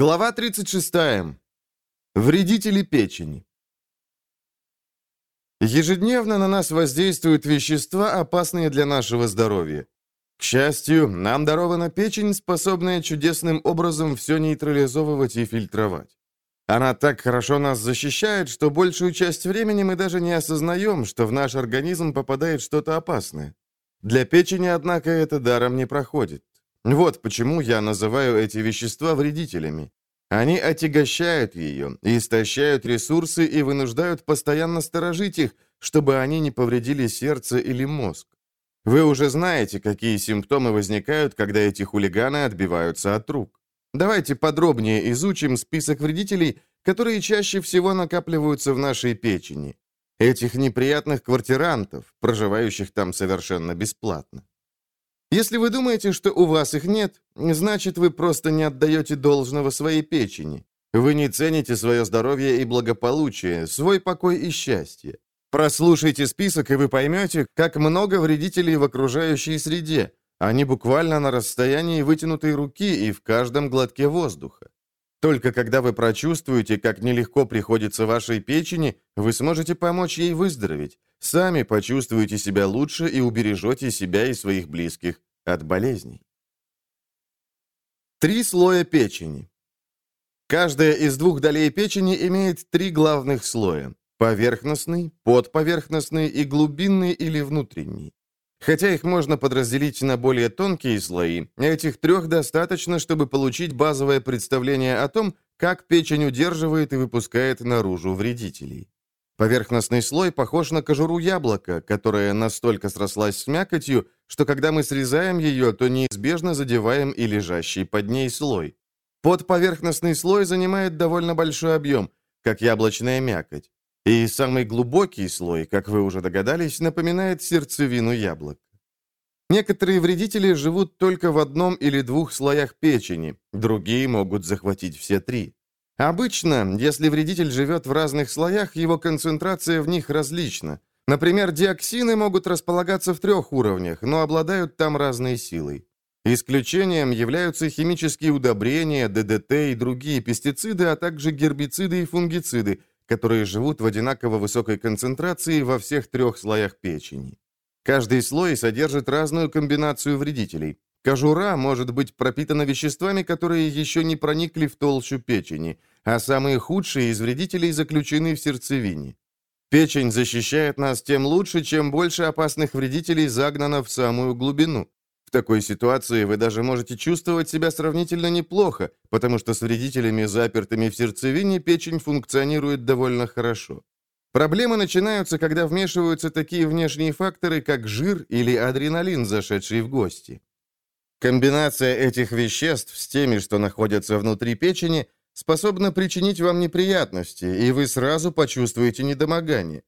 Глава 36. Вредители печени. Ежедневно на нас воздействуют вещества, опасные для нашего здоровья. К счастью, нам дарована печень, способная чудесным образом все нейтрализовывать и фильтровать. Она так хорошо нас защищает, что большую часть времени мы даже не осознаем, что в наш организм попадает что-то опасное. Для печени, однако, это даром не проходит. Вот почему я называю эти вещества вредителями. Они отягощают ее, истощают ресурсы и вынуждают постоянно сторожить их, чтобы они не повредили сердце или мозг. Вы уже знаете, какие симптомы возникают, когда эти хулиганы отбиваются от рук. Давайте подробнее изучим список вредителей, которые чаще всего накапливаются в нашей печени. Этих неприятных квартирантов, проживающих там совершенно бесплатно. Если вы думаете, что у вас их нет, значит, вы просто не отдаете должного своей печени. Вы не цените свое здоровье и благополучие, свой покой и счастье. Прослушайте список, и вы поймете, как много вредителей в окружающей среде. Они буквально на расстоянии вытянутой руки и в каждом глотке воздуха. Только когда вы прочувствуете, как нелегко приходится вашей печени, вы сможете помочь ей выздороветь. Сами почувствуете себя лучше и убережете себя и своих близких от болезней. Три слоя печени. Каждая из двух долей печени имеет три главных слоя – поверхностный, подповерхностный и глубинный или внутренний. Хотя их можно подразделить на более тонкие слои, этих трех достаточно, чтобы получить базовое представление о том, как печень удерживает и выпускает наружу вредителей. Поверхностный слой похож на кожуру яблока, которая настолько срослась с мякотью, что когда мы срезаем ее, то неизбежно задеваем и лежащий под ней слой. Подповерхностный слой занимает довольно большой объем, как яблочная мякоть. И самый глубокий слой, как вы уже догадались, напоминает сердцевину яблока. Некоторые вредители живут только в одном или двух слоях печени, другие могут захватить все три. Обычно, если вредитель живет в разных слоях, его концентрация в них различна. Например, диоксины могут располагаться в трех уровнях, но обладают там разной силой. Исключением являются химические удобрения, ДДТ и другие пестициды, а также гербициды и фунгициды, которые живут в одинаково высокой концентрации во всех трех слоях печени. Каждый слой содержит разную комбинацию вредителей. Кожура может быть пропитана веществами, которые еще не проникли в толщу печени – а самые худшие из вредителей заключены в сердцевине. Печень защищает нас тем лучше, чем больше опасных вредителей загнано в самую глубину. В такой ситуации вы даже можете чувствовать себя сравнительно неплохо, потому что с вредителями, запертыми в сердцевине, печень функционирует довольно хорошо. Проблемы начинаются, когда вмешиваются такие внешние факторы, как жир или адреналин, зашедший в гости. Комбинация этих веществ с теми, что находятся внутри печени – способна причинить вам неприятности, и вы сразу почувствуете недомогание.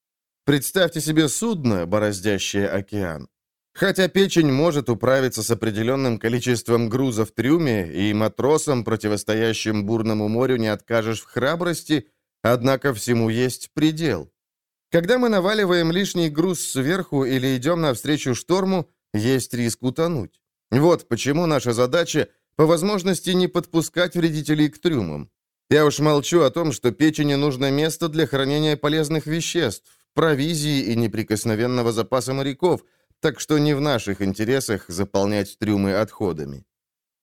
Представьте себе судно, бороздящее океан. Хотя печень может управиться с определенным количеством груза в трюме, и матросам, противостоящим бурному морю, не откажешь в храбрости, однако всему есть предел. Когда мы наваливаем лишний груз сверху или идем навстречу шторму, есть риск утонуть. Вот почему наша задача – по возможности не подпускать вредителей к трюмам. Я уж молчу о том, что печени нужно место для хранения полезных веществ, провизии и неприкосновенного запаса моряков, так что не в наших интересах заполнять трюмы отходами.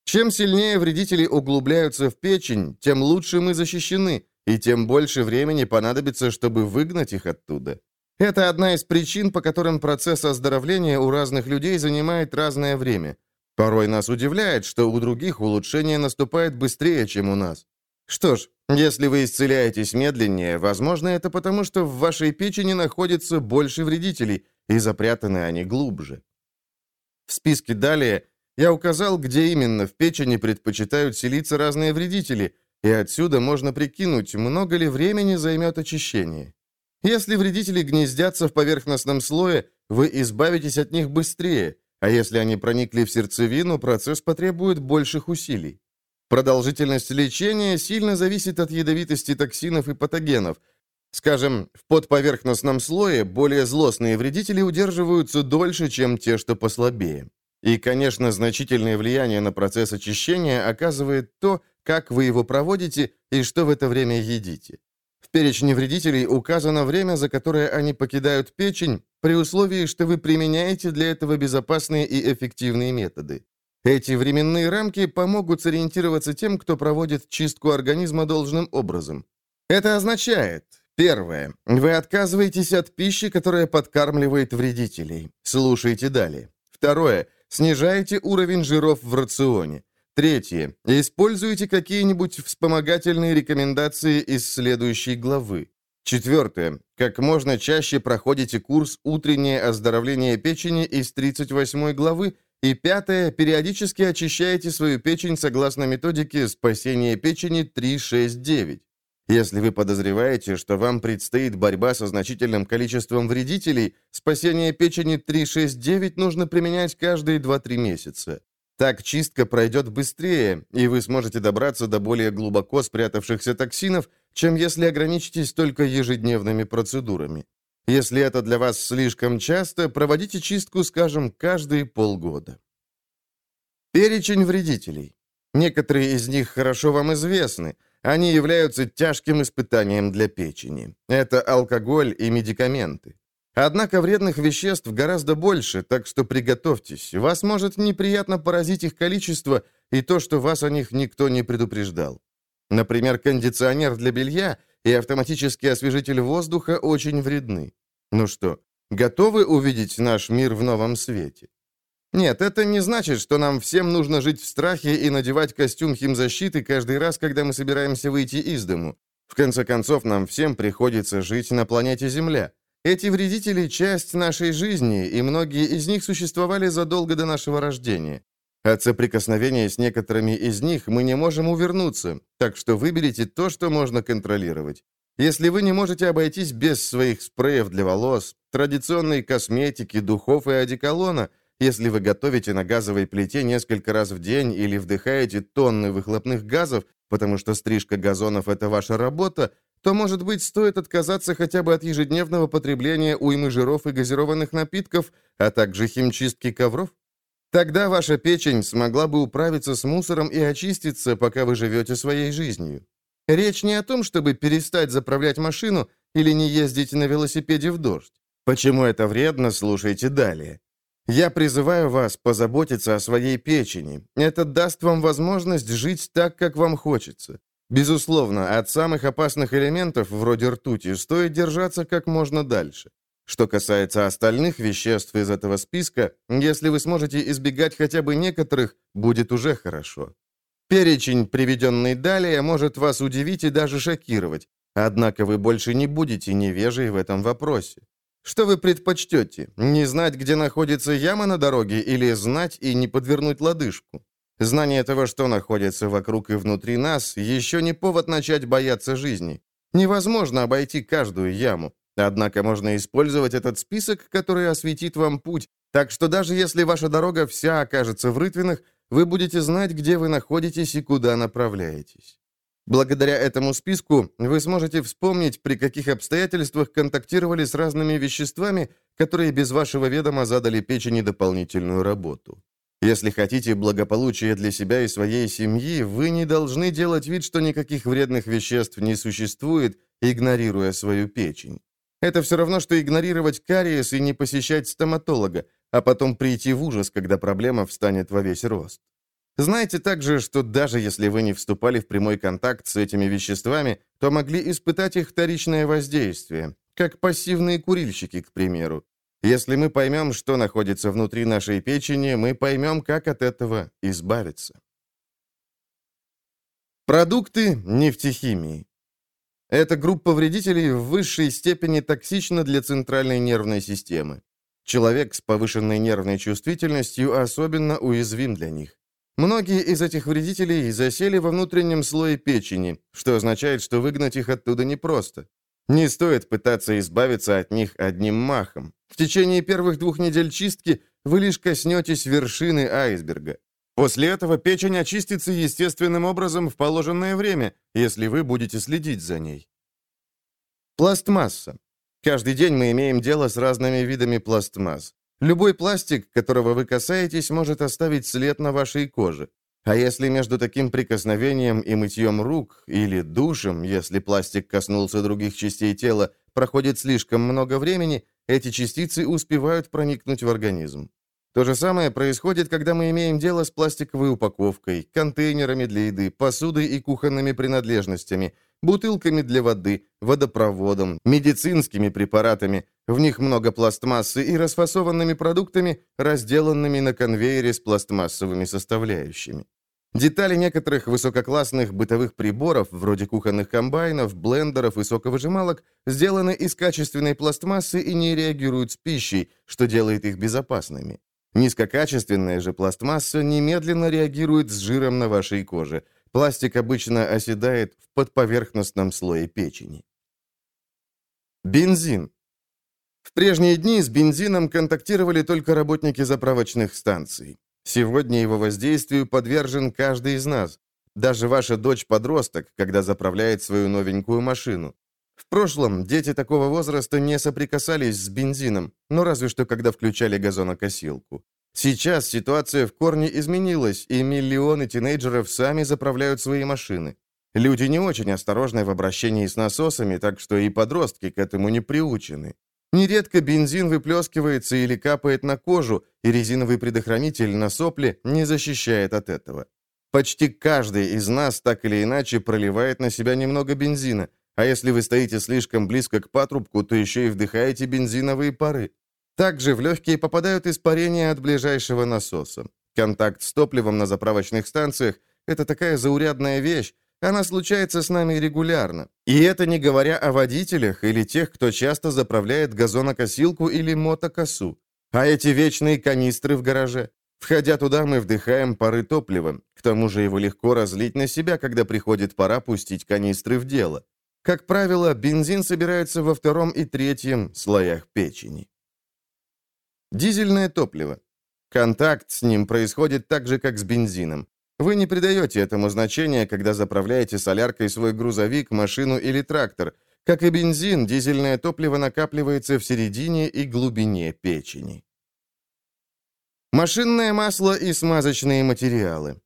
Чем сильнее вредители углубляются в печень, тем лучше мы защищены, и тем больше времени понадобится, чтобы выгнать их оттуда. Это одна из причин, по которым процесс оздоровления у разных людей занимает разное время. Порой нас удивляет, что у других улучшение наступает быстрее, чем у нас. Что ж, если вы исцеляетесь медленнее, возможно, это потому, что в вашей печени находится больше вредителей, и запрятаны они глубже. В списке далее я указал, где именно в печени предпочитают селиться разные вредители, и отсюда можно прикинуть, много ли времени займет очищение. Если вредители гнездятся в поверхностном слое, вы избавитесь от них быстрее, а если они проникли в сердцевину, процесс потребует больших усилий. Продолжительность лечения сильно зависит от ядовитости токсинов и патогенов. Скажем, в подповерхностном слое более злостные вредители удерживаются дольше, чем те, что послабее. И, конечно, значительное влияние на процесс очищения оказывает то, как вы его проводите и что в это время едите. В перечне вредителей указано время, за которое они покидают печень, при условии, что вы применяете для этого безопасные и эффективные методы. Эти временные рамки помогут сориентироваться тем, кто проводит чистку организма должным образом. Это означает, первое, вы отказываетесь от пищи, которая подкармливает вредителей. Слушайте далее. Второе, снижаете уровень жиров в рационе. Третье. Используйте какие-нибудь вспомогательные рекомендации из следующей главы. Четвертое. Как можно чаще проходите курс «Утреннее оздоровление печени» из 38 главы. И пятое. Периодически очищаете свою печень согласно методике «Спасение печени 369». Если вы подозреваете, что вам предстоит борьба со значительным количеством вредителей, спасение печени 369 нужно применять каждые 2-3 месяца. Так чистка пройдет быстрее, и вы сможете добраться до более глубоко спрятавшихся токсинов, чем если ограничитесь только ежедневными процедурами. Если это для вас слишком часто, проводите чистку, скажем, каждые полгода. Перечень вредителей. Некоторые из них хорошо вам известны. Они являются тяжким испытанием для печени. Это алкоголь и медикаменты. Однако вредных веществ гораздо больше, так что приготовьтесь. Вас может неприятно поразить их количество и то, что вас о них никто не предупреждал. Например, кондиционер для белья и автоматический освежитель воздуха очень вредны. Ну что, готовы увидеть наш мир в новом свете? Нет, это не значит, что нам всем нужно жить в страхе и надевать костюм химзащиты каждый раз, когда мы собираемся выйти из дому. В конце концов, нам всем приходится жить на планете Земля. Эти вредители – часть нашей жизни, и многие из них существовали задолго до нашего рождения. От соприкосновения с некоторыми из них мы не можем увернуться, так что выберите то, что можно контролировать. Если вы не можете обойтись без своих спреев для волос, традиционной косметики, духов и одеколона, если вы готовите на газовой плите несколько раз в день или вдыхаете тонны выхлопных газов, потому что стрижка газонов – это ваша работа, то, может быть, стоит отказаться хотя бы от ежедневного потребления уймы жиров и газированных напитков, а также химчистки ковров? Тогда ваша печень смогла бы управиться с мусором и очиститься, пока вы живете своей жизнью. Речь не о том, чтобы перестать заправлять машину или не ездить на велосипеде в дождь. Почему это вредно, слушайте далее. Я призываю вас позаботиться о своей печени. Это даст вам возможность жить так, как вам хочется. Безусловно, от самых опасных элементов, вроде ртути, стоит держаться как можно дальше. Что касается остальных веществ из этого списка, если вы сможете избегать хотя бы некоторых, будет уже хорошо. Перечень, приведенный далее, может вас удивить и даже шокировать, однако вы больше не будете невежей в этом вопросе. Что вы предпочтете, не знать, где находится яма на дороге, или знать и не подвернуть лодыжку? Знание того, что находится вокруг и внутри нас, еще не повод начать бояться жизни. Невозможно обойти каждую яму. Однако можно использовать этот список, который осветит вам путь, так что даже если ваша дорога вся окажется в рытвинах, вы будете знать, где вы находитесь и куда направляетесь. Благодаря этому списку вы сможете вспомнить, при каких обстоятельствах контактировали с разными веществами, которые без вашего ведома задали печени дополнительную работу. Если хотите благополучия для себя и своей семьи, вы не должны делать вид, что никаких вредных веществ не существует, игнорируя свою печень. Это все равно, что игнорировать кариес и не посещать стоматолога, а потом прийти в ужас, когда проблема встанет во весь рост. Знайте также, что даже если вы не вступали в прямой контакт с этими веществами, то могли испытать их вторичное воздействие, как пассивные курильщики, к примеру. Если мы поймем, что находится внутри нашей печени, мы поймем, как от этого избавиться. Продукты нефтехимии. Эта группа вредителей в высшей степени токсична для центральной нервной системы. Человек с повышенной нервной чувствительностью особенно уязвим для них. Многие из этих вредителей засели во внутреннем слое печени, что означает, что выгнать их оттуда непросто. Не стоит пытаться избавиться от них одним махом. В течение первых двух недель чистки вы лишь коснетесь вершины айсберга. После этого печень очистится естественным образом в положенное время, если вы будете следить за ней. Пластмасса. Каждый день мы имеем дело с разными видами пластмасс. Любой пластик, которого вы касаетесь, может оставить след на вашей коже. А если между таким прикосновением и мытьем рук, или душем, если пластик коснулся других частей тела, проходит слишком много времени, эти частицы успевают проникнуть в организм. То же самое происходит, когда мы имеем дело с пластиковой упаковкой, контейнерами для еды, посудой и кухонными принадлежностями, бутылками для воды, водопроводом, медицинскими препаратами, в них много пластмассы и расфасованными продуктами, разделанными на конвейере с пластмассовыми составляющими. Детали некоторых высококлассных бытовых приборов, вроде кухонных комбайнов, блендеров и соковыжималок, сделаны из качественной пластмассы и не реагируют с пищей, что делает их безопасными. Низкокачественная же пластмасса немедленно реагирует с жиром на вашей коже. Пластик обычно оседает в подповерхностном слое печени. Бензин. В прежние дни с бензином контактировали только работники заправочных станций. Сегодня его воздействию подвержен каждый из нас. Даже ваша дочь-подросток, когда заправляет свою новенькую машину. Прошлом дети такого возраста не соприкасались с бензином, но разве что когда включали газонокосилку. Сейчас ситуация в корне изменилась, и миллионы тинейджеров сами заправляют свои машины. Люди не очень осторожны в обращении с насосами, так что и подростки к этому не приучены. Нередко бензин выплескивается или капает на кожу, и резиновый предохранитель на сопле не защищает от этого. Почти каждый из нас так или иначе проливает на себя немного бензина, а если вы стоите слишком близко к патрубку, то еще и вдыхаете бензиновые пары. Также в легкие попадают испарения от ближайшего насоса. Контакт с топливом на заправочных станциях – это такая заурядная вещь, она случается с нами регулярно. И это не говоря о водителях или тех, кто часто заправляет газонокосилку или мотокосу. А эти вечные канистры в гараже. Входя туда, мы вдыхаем пары топлива. К тому же его легко разлить на себя, когда приходит пора пустить канистры в дело. Как правило, бензин собирается во втором и третьем слоях печени. Дизельное топливо. Контакт с ним происходит так же, как с бензином. Вы не придаете этому значения, когда заправляете соляркой свой грузовик, машину или трактор. Как и бензин, дизельное топливо накапливается в середине и глубине печени. Машинное масло и смазочные материалы.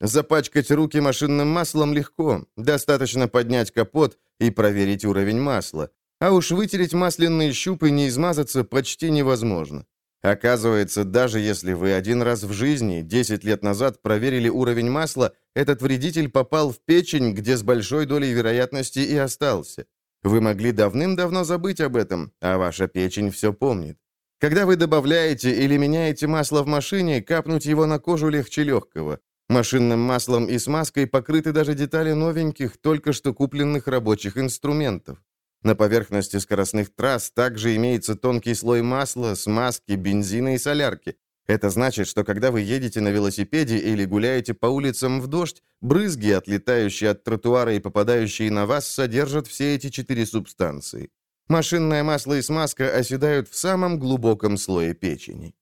Запачкать руки машинным маслом легко. Достаточно поднять капот и проверить уровень масла. А уж вытереть масляные щупы и не измазаться почти невозможно. Оказывается, даже если вы один раз в жизни, 10 лет назад, проверили уровень масла, этот вредитель попал в печень, где с большой долей вероятности и остался. Вы могли давным-давно забыть об этом, а ваша печень все помнит. Когда вы добавляете или меняете масло в машине, капнуть его на кожу легче легкого. Машинным маслом и смазкой покрыты даже детали новеньких, только что купленных рабочих инструментов. На поверхности скоростных трасс также имеется тонкий слой масла, смазки, бензина и солярки. Это значит, что когда вы едете на велосипеде или гуляете по улицам в дождь, брызги, отлетающие от тротуара и попадающие на вас, содержат все эти четыре субстанции. Машинное масло и смазка оседают в самом глубоком слое печени.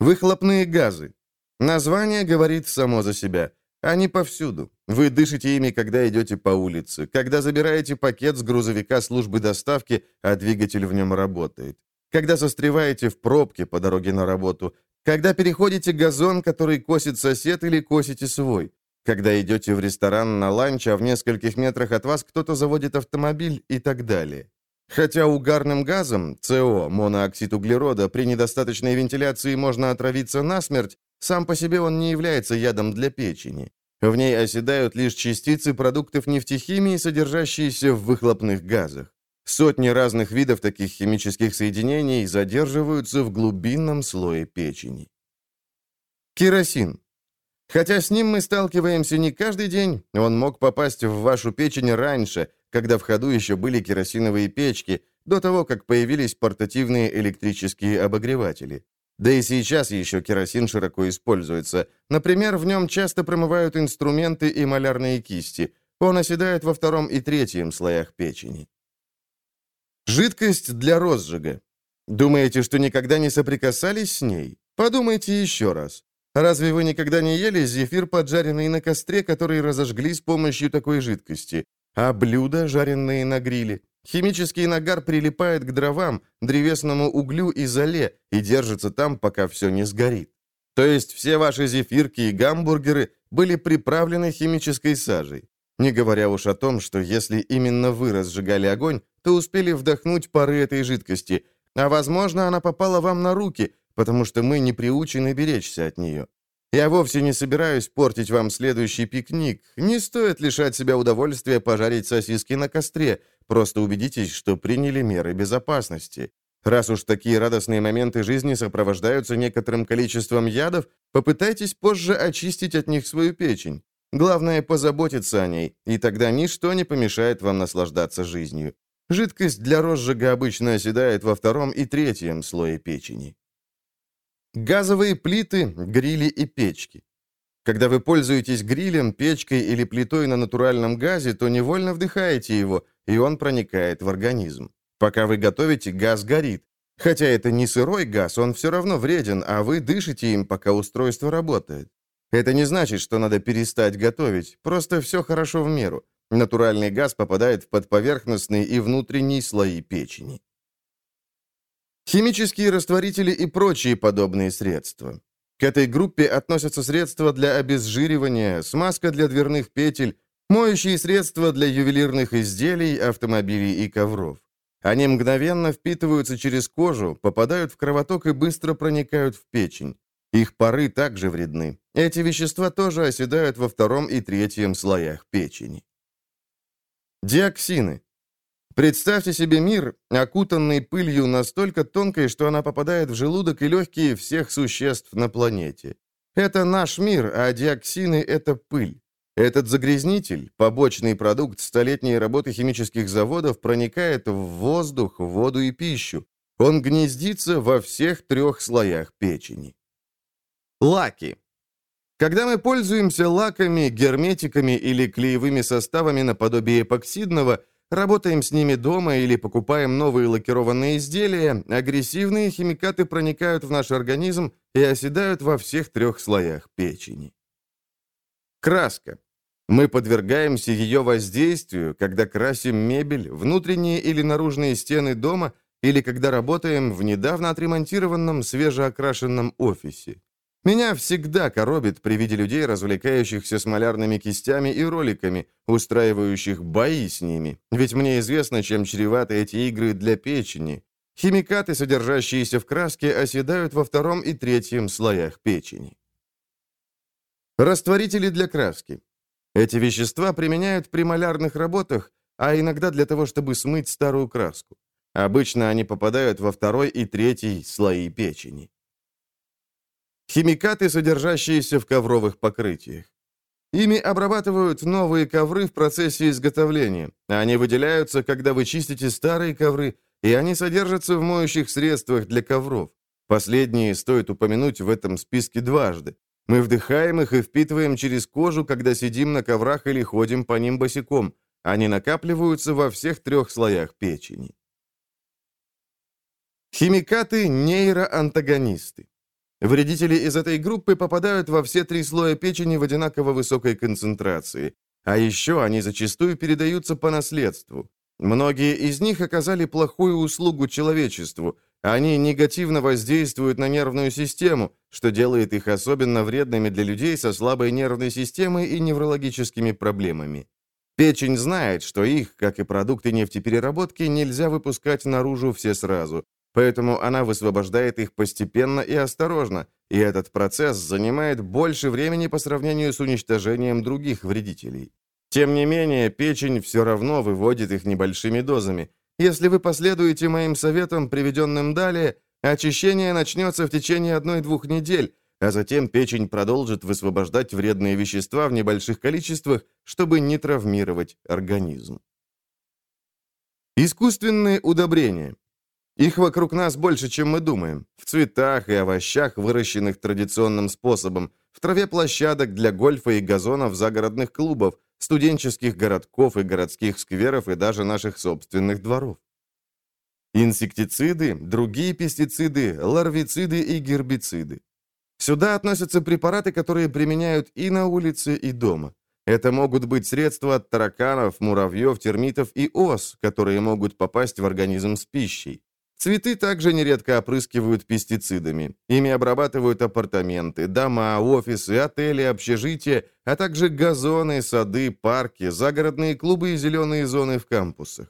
Выхлопные газы. Название говорит само за себя. Они повсюду. Вы дышите ими, когда идете по улице, когда забираете пакет с грузовика службы доставки, а двигатель в нем работает, когда застреваете в пробке по дороге на работу, когда переходите газон, который косит сосед или косите свой, когда идете в ресторан на ланч, а в нескольких метрах от вас кто-то заводит автомобиль и так далее. Хотя угарным газом, СО, монооксид углерода, при недостаточной вентиляции можно отравиться насмерть, сам по себе он не является ядом для печени. В ней оседают лишь частицы продуктов нефтехимии, содержащиеся в выхлопных газах. Сотни разных видов таких химических соединений задерживаются в глубинном слое печени. Керосин. Хотя с ним мы сталкиваемся не каждый день, он мог попасть в вашу печень раньше, когда в ходу еще были керосиновые печки, до того, как появились портативные электрические обогреватели. Да и сейчас еще керосин широко используется. Например, в нем часто промывают инструменты и малярные кисти. Он оседает во втором и третьем слоях печени. Жидкость для розжига. Думаете, что никогда не соприкасались с ней? Подумайте еще раз. Разве вы никогда не ели зефир, поджаренный на костре, который разожгли с помощью такой жидкости? А блюда, жареные на гриле? Химический нагар прилипает к дровам, древесному углю и золе и держится там, пока все не сгорит. То есть все ваши зефирки и гамбургеры были приправлены химической сажей. Не говоря уж о том, что если именно вы разжигали огонь, то успели вдохнуть пары этой жидкости, а, возможно, она попала вам на руки, потому что мы не приучены беречься от нее. Я вовсе не собираюсь портить вам следующий пикник. Не стоит лишать себя удовольствия пожарить сосиски на костре. Просто убедитесь, что приняли меры безопасности. Раз уж такие радостные моменты жизни сопровождаются некоторым количеством ядов, попытайтесь позже очистить от них свою печень. Главное – позаботиться о ней, и тогда ничто не помешает вам наслаждаться жизнью. Жидкость для розжига обычно оседает во втором и третьем слое печени. Газовые плиты, грили и печки. Когда вы пользуетесь грилем, печкой или плитой на натуральном газе, то невольно вдыхаете его, и он проникает в организм. Пока вы готовите, газ горит. Хотя это не сырой газ, он все равно вреден, а вы дышите им, пока устройство работает. Это не значит, что надо перестать готовить, просто все хорошо в меру. Натуральный газ попадает в подповерхностные и внутренние слои печени. Химические растворители и прочие подобные средства. К этой группе относятся средства для обезжиривания, смазка для дверных петель, моющие средства для ювелирных изделий, автомобилей и ковров. Они мгновенно впитываются через кожу, попадают в кровоток и быстро проникают в печень. Их пары также вредны. Эти вещества тоже оседают во втором и третьем слоях печени. Диоксины. Представьте себе мир, окутанный пылью настолько тонкой, что она попадает в желудок и легкие всех существ на планете. Это наш мир, а диоксины — это пыль. Этот загрязнитель, побочный продукт столетней работы химических заводов, проникает в воздух, воду и пищу. Он гнездится во всех трех слоях печени. Лаки. Когда мы пользуемся лаками, герметиками или клеевыми составами наподобие эпоксидного, работаем с ними дома или покупаем новые лакированные изделия, агрессивные химикаты проникают в наш организм и оседают во всех трех слоях печени. Краска. Мы подвергаемся ее воздействию, когда красим мебель, внутренние или наружные стены дома или когда работаем в недавно отремонтированном свежеокрашенном офисе. Меня всегда коробит при виде людей, развлекающихся с малярными кистями и роликами, устраивающих бои с ними. Ведь мне известно, чем чреваты эти игры для печени. Химикаты, содержащиеся в краске, оседают во втором и третьем слоях печени. Растворители для краски. Эти вещества применяют при малярных работах, а иногда для того, чтобы смыть старую краску. Обычно они попадают во второй и третий слои печени. Химикаты, содержащиеся в ковровых покрытиях. Ими обрабатывают новые ковры в процессе изготовления. Они выделяются, когда вы чистите старые ковры, и они содержатся в моющих средствах для ковров. Последние стоит упомянуть в этом списке дважды. Мы вдыхаем их и впитываем через кожу, когда сидим на коврах или ходим по ним босиком. Они накапливаются во всех трех слоях печени. Химикаты – нейроантагонисты. Вредители из этой группы попадают во все три слоя печени в одинаково высокой концентрации. А еще они зачастую передаются по наследству. Многие из них оказали плохую услугу человечеству. Они негативно воздействуют на нервную систему, что делает их особенно вредными для людей со слабой нервной системой и неврологическими проблемами. Печень знает, что их, как и продукты нефтепереработки, нельзя выпускать наружу все сразу, Поэтому она высвобождает их постепенно и осторожно, и этот процесс занимает больше времени по сравнению с уничтожением других вредителей. Тем не менее, печень все равно выводит их небольшими дозами. Если вы последуете моим советам, приведенным далее, очищение начнется в течение одной-двух недель, а затем печень продолжит высвобождать вредные вещества в небольших количествах, чтобы не травмировать организм. Искусственные удобрения. Их вокруг нас больше, чем мы думаем. В цветах и овощах, выращенных традиционным способом, в траве площадок для гольфа и газонов загородных клубов, студенческих городков и городских скверов и даже наших собственных дворов. Инсектициды, другие пестициды, ларвициды и гербициды. Сюда относятся препараты, которые применяют и на улице, и дома. Это могут быть средства от тараканов, муравьев, термитов и ос, которые могут попасть в организм с пищей. Цветы также нередко опрыскивают пестицидами. Ими обрабатывают апартаменты, дома, офисы, отели, общежития, а также газоны, сады, парки, загородные клубы и зеленые зоны в кампусах.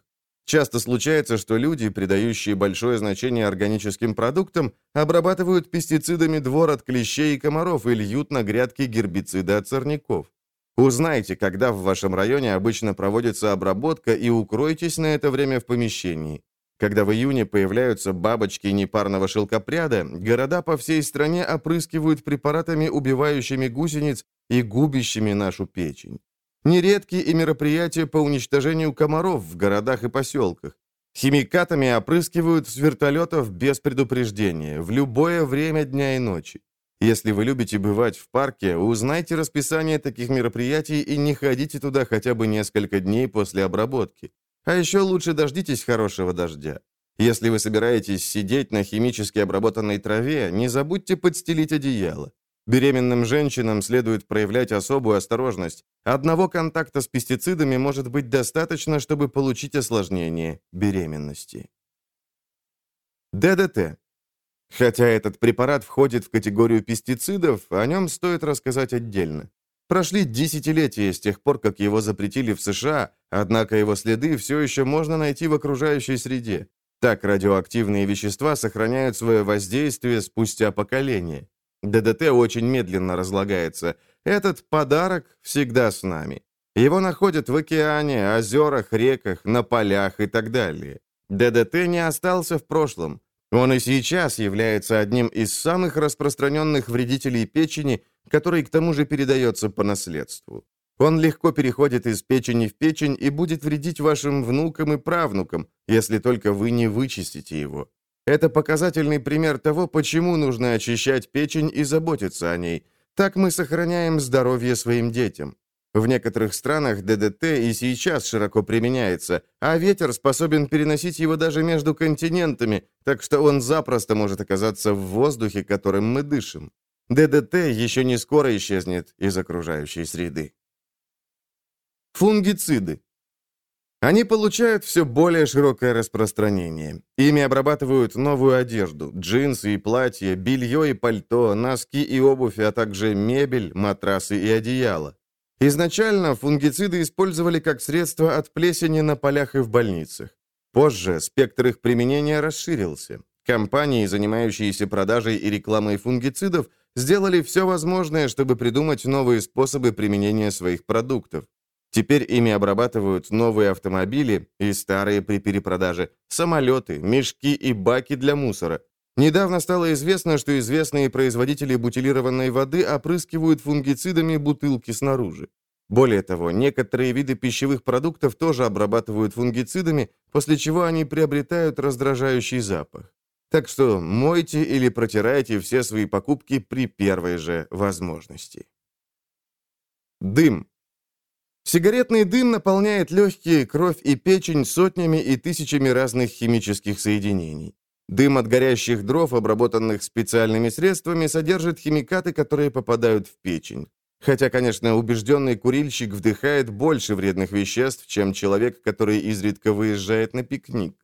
Часто случается, что люди, придающие большое значение органическим продуктам, обрабатывают пестицидами двор от клещей и комаров и льют на грядки гербициды от сорняков. Узнайте, когда в вашем районе обычно проводится обработка и укройтесь на это время в помещении. Когда в июне появляются бабочки непарного шелкопряда, города по всей стране опрыскивают препаратами, убивающими гусениц и губящими нашу печень. Нередки и мероприятия по уничтожению комаров в городах и поселках. Химикатами опрыскивают с вертолетов без предупреждения, в любое время дня и ночи. Если вы любите бывать в парке, узнайте расписание таких мероприятий и не ходите туда хотя бы несколько дней после обработки. А еще лучше дождитесь хорошего дождя. Если вы собираетесь сидеть на химически обработанной траве, не забудьте подстелить одеяло. Беременным женщинам следует проявлять особую осторожность. Одного контакта с пестицидами может быть достаточно, чтобы получить осложнение беременности. ДДТ. Хотя этот препарат входит в категорию пестицидов, о нем стоит рассказать отдельно. Прошли десятилетия с тех пор, как его запретили в США, однако его следы все еще можно найти в окружающей среде. Так радиоактивные вещества сохраняют свое воздействие спустя поколения. ДДТ очень медленно разлагается. Этот подарок всегда с нами. Его находят в океане, озерах, реках, на полях и так далее. ДДТ не остался в прошлом. Он и сейчас является одним из самых распространенных вредителей печени, который к тому же передается по наследству. Он легко переходит из печени в печень и будет вредить вашим внукам и правнукам, если только вы не вычистите его. Это показательный пример того, почему нужно очищать печень и заботиться о ней. Так мы сохраняем здоровье своим детям. В некоторых странах ДДТ и сейчас широко применяется, а ветер способен переносить его даже между континентами, так что он запросто может оказаться в воздухе, которым мы дышим. ДДТ еще не скоро исчезнет из окружающей среды. Фунгициды. Они получают все более широкое распространение. Ими обрабатывают новую одежду, джинсы и платья, белье и пальто, носки и обувь, а также мебель, матрасы и одеяла. Изначально фунгициды использовали как средство от плесени на полях и в больницах. Позже спектр их применения расширился. Компании, занимающиеся продажей и рекламой фунгицидов, сделали все возможное, чтобы придумать новые способы применения своих продуктов. Теперь ими обрабатывают новые автомобили и старые при перепродаже, самолеты, мешки и баки для мусора. Недавно стало известно, что известные производители бутилированной воды опрыскивают фунгицидами бутылки снаружи. Более того, некоторые виды пищевых продуктов тоже обрабатывают фунгицидами, после чего они приобретают раздражающий запах. Так что мойте или протирайте все свои покупки при первой же возможности. Дым. Сигаретный дым наполняет легкие, кровь и печень сотнями и тысячами разных химических соединений. Дым от горящих дров, обработанных специальными средствами, содержит химикаты, которые попадают в печень. Хотя, конечно, убежденный курильщик вдыхает больше вредных веществ, чем человек, который изредка выезжает на пикник.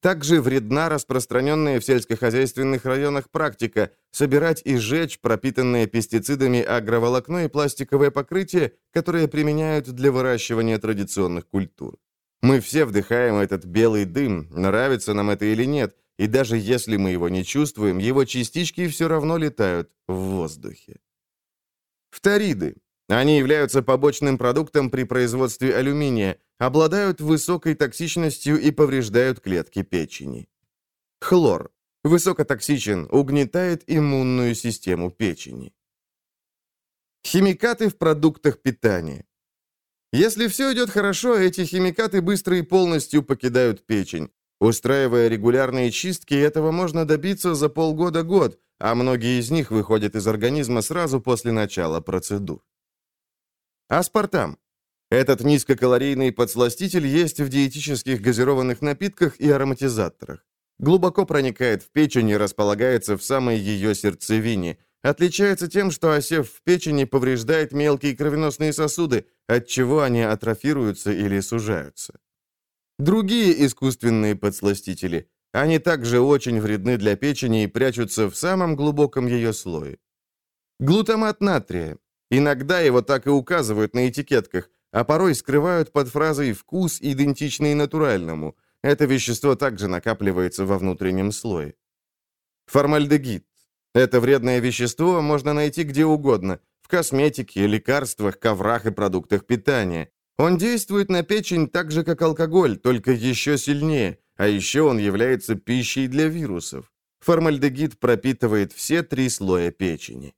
Также вредна распространенная в сельскохозяйственных районах практика собирать и сжечь пропитанные пестицидами агроволокно и пластиковое покрытие, которые применяют для выращивания традиционных культур. Мы все вдыхаем этот белый дым, нравится нам это или нет, и даже если мы его не чувствуем, его частички все равно летают в воздухе. Фториды. Они являются побочным продуктом при производстве алюминия, обладают высокой токсичностью и повреждают клетки печени. Хлор. Высокотоксичен, угнетает иммунную систему печени. Химикаты в продуктах питания. Если все идет хорошо, эти химикаты быстро и полностью покидают печень. Устраивая регулярные чистки, этого можно добиться за полгода-год, а многие из них выходят из организма сразу после начала процедур. Аспартам. Этот низкокалорийный подсластитель есть в диетических газированных напитках и ароматизаторах. Глубоко проникает в печень и располагается в самой ее сердцевине. Отличается тем, что осев в печени повреждает мелкие кровеносные сосуды, отчего они атрофируются или сужаются. Другие искусственные подсластители Они также очень вредны для печени и прячутся в самом глубоком ее слое. Глутамат натрия. Иногда его так и указывают на этикетках, а порой скрывают под фразой «вкус, идентичный натуральному». Это вещество также накапливается во внутреннем слое. Формальдегид. Это вредное вещество можно найти где угодно – в косметике, лекарствах, коврах и продуктах питания. Он действует на печень так же, как алкоголь, только еще сильнее, а еще он является пищей для вирусов. Формальдегид пропитывает все три слоя печени.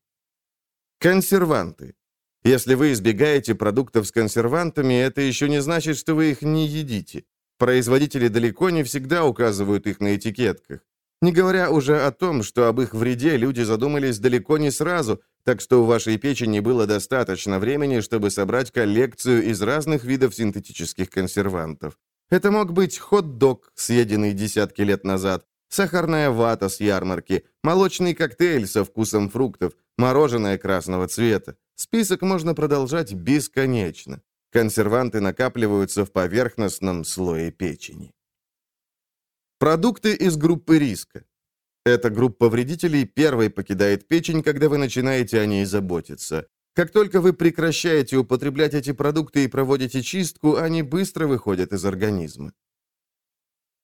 Консерванты. Если вы избегаете продуктов с консервантами, это еще не значит, что вы их не едите. Производители далеко не всегда указывают их на этикетках. Не говоря уже о том, что об их вреде люди задумались далеко не сразу, так что у вашей печени было достаточно времени, чтобы собрать коллекцию из разных видов синтетических консервантов. Это мог быть хот-дог, съеденный десятки лет назад, сахарная вата с ярмарки, молочный коктейль со вкусом фруктов, мороженое красного цвета. Список можно продолжать бесконечно. Консерванты накапливаются в поверхностном слое печени. Продукты из группы риска. Эта группа вредителей первой покидает печень, когда вы начинаете о ней заботиться. Как только вы прекращаете употреблять эти продукты и проводите чистку, они быстро выходят из организма.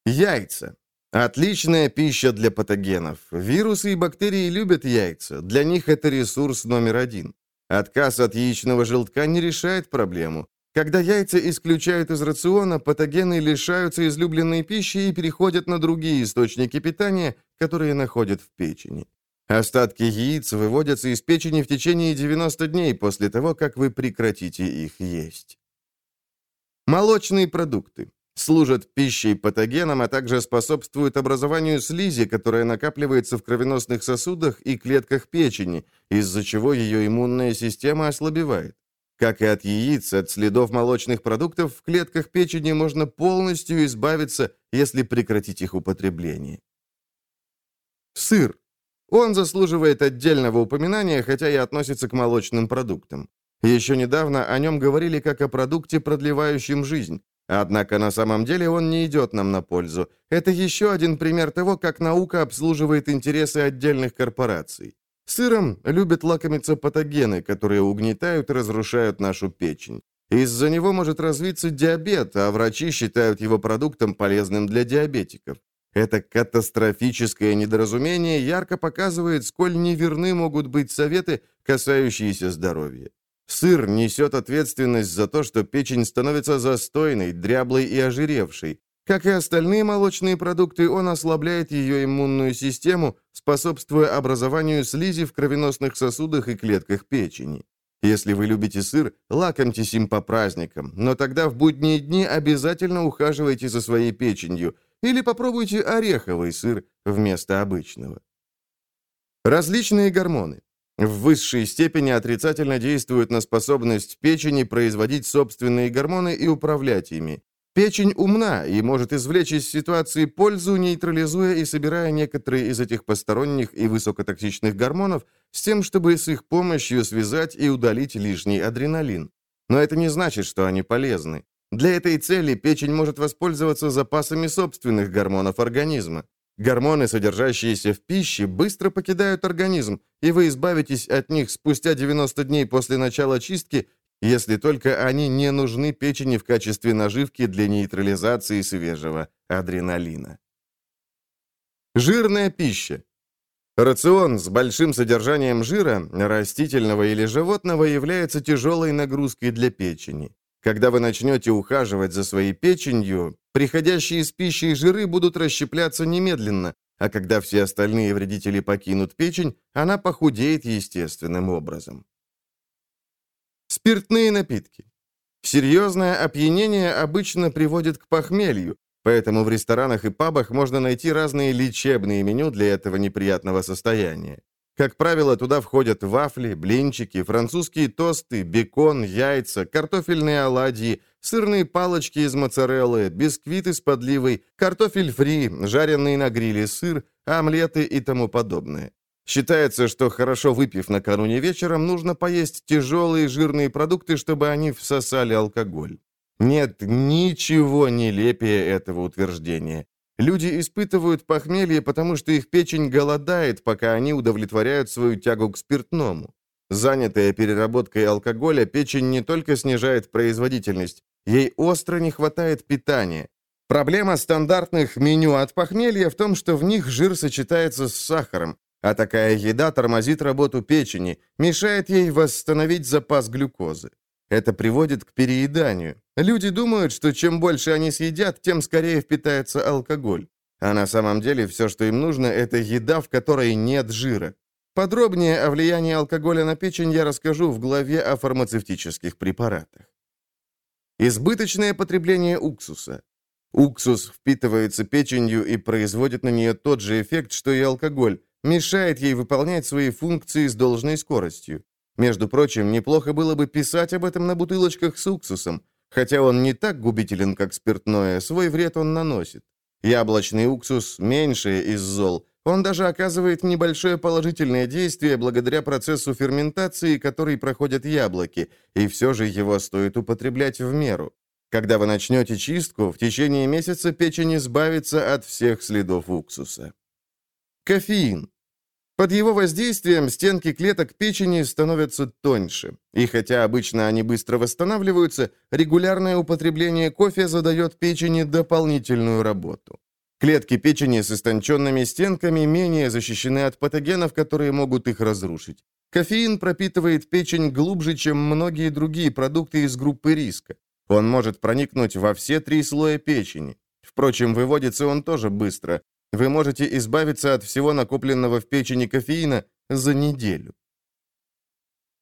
Яйца. Отличная пища для патогенов. Вирусы и бактерии любят яйца. Для них это ресурс номер один. Отказ от яичного желтка не решает проблему. Когда яйца исключают из рациона, патогены лишаются излюбленной пищи и переходят на другие источники питания, которые находят в печени. Остатки яиц выводятся из печени в течение 90 дней после того, как вы прекратите их есть. Молочные продукты служат пищей патогенам, а также способствуют образованию слизи, которая накапливается в кровеносных сосудах и клетках печени, из-за чего ее иммунная система ослабевает. Как и от яиц, от следов молочных продуктов в клетках печени можно полностью избавиться, если прекратить их употребление. Сыр. Он заслуживает отдельного упоминания, хотя и относится к молочным продуктам. Еще недавно о нем говорили как о продукте, продлевающем жизнь. Однако на самом деле он не идет нам на пользу. Это еще один пример того, как наука обслуживает интересы отдельных корпораций. Сыром любят лакомиться патогены, которые угнетают и разрушают нашу печень. Из-за него может развиться диабет, а врачи считают его продуктом полезным для диабетиков. Это катастрофическое недоразумение ярко показывает, сколь неверны могут быть советы, касающиеся здоровья. Сыр несет ответственность за то, что печень становится застойной, дряблой и ожиревшей. Как и остальные молочные продукты, он ослабляет ее иммунную систему, способствуя образованию слизи в кровеносных сосудах и клетках печени. Если вы любите сыр, лакомьтесь им по праздникам, но тогда в будние дни обязательно ухаживайте за своей печенью или попробуйте ореховый сыр вместо обычного. Различные гормоны. В высшей степени отрицательно действуют на способность печени производить собственные гормоны и управлять ими. Печень умна и может извлечь из ситуации пользу, нейтрализуя и собирая некоторые из этих посторонних и высокотоксичных гормонов с тем, чтобы с их помощью связать и удалить лишний адреналин. Но это не значит, что они полезны. Для этой цели печень может воспользоваться запасами собственных гормонов организма. Гормоны, содержащиеся в пище, быстро покидают организм, и вы избавитесь от них спустя 90 дней после начала чистки если только они не нужны печени в качестве наживки для нейтрализации свежего адреналина. Жирная пища. Рацион с большим содержанием жира, растительного или животного, является тяжелой нагрузкой для печени. Когда вы начнете ухаживать за своей печенью, приходящие из пищи жиры будут расщепляться немедленно, а когда все остальные вредители покинут печень, она похудеет естественным образом. Спиртные напитки. Серьезное опьянение обычно приводит к похмелью, поэтому в ресторанах и пабах можно найти разные лечебные меню для этого неприятного состояния. Как правило, туда входят вафли, блинчики, французские тосты, бекон, яйца, картофельные оладьи, сырные палочки из моцареллы, бисквиты с подливой, картофель фри, жареный на гриле сыр, омлеты и тому подобное. Считается, что хорошо выпив накануне вечером, нужно поесть тяжелые жирные продукты, чтобы они всосали алкоголь. Нет ничего нелепее этого утверждения. Люди испытывают похмелье, потому что их печень голодает, пока они удовлетворяют свою тягу к спиртному. Занятая переработкой алкоголя, печень не только снижает производительность, ей остро не хватает питания. Проблема стандартных меню от похмелья в том, что в них жир сочетается с сахаром, а такая еда тормозит работу печени, мешает ей восстановить запас глюкозы. Это приводит к перееданию. Люди думают, что чем больше они съедят, тем скорее впитается алкоголь. А на самом деле все, что им нужно, это еда, в которой нет жира. Подробнее о влиянии алкоголя на печень я расскажу в главе о фармацевтических препаратах. Избыточное потребление уксуса. Уксус впитывается печенью и производит на нее тот же эффект, что и алкоголь, мешает ей выполнять свои функции с должной скоростью. Между прочим, неплохо было бы писать об этом на бутылочках с уксусом, хотя он не так губителен, как спиртное, свой вред он наносит. Яблочный уксус меньше из зол, он даже оказывает небольшое положительное действие благодаря процессу ферментации, который проходят яблоки, и все же его стоит употреблять в меру. Когда вы начнете чистку, в течение месяца печень избавится от всех следов уксуса. Кофеин. Под его воздействием стенки клеток печени становятся тоньше. И хотя обычно они быстро восстанавливаются, регулярное употребление кофе задает печени дополнительную работу. Клетки печени с истонченными стенками менее защищены от патогенов, которые могут их разрушить. Кофеин пропитывает печень глубже, чем многие другие продукты из группы риска. Он может проникнуть во все три слоя печени. Впрочем, выводится он тоже быстро. Вы можете избавиться от всего накопленного в печени кофеина за неделю.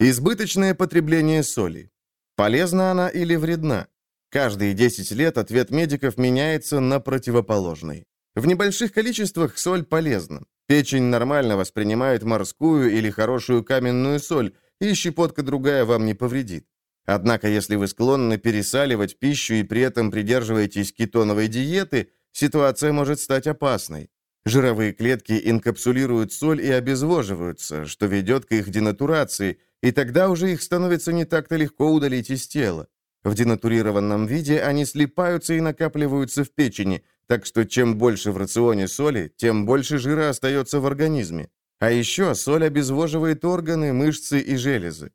Избыточное потребление соли. Полезна она или вредна? Каждые 10 лет ответ медиков меняется на противоположный. В небольших количествах соль полезна. Печень нормально воспринимает морскую или хорошую каменную соль, и щепотка другая вам не повредит. Однако, если вы склонны пересаливать пищу и при этом придерживаетесь кетоновой диеты, ситуация может стать опасной. Жировые клетки инкапсулируют соль и обезвоживаются, что ведет к их денатурации, и тогда уже их становится не так-то легко удалить из тела. В денатурированном виде они слипаются и накапливаются в печени, так что чем больше в рационе соли, тем больше жира остается в организме. А еще соль обезвоживает органы, мышцы и железы.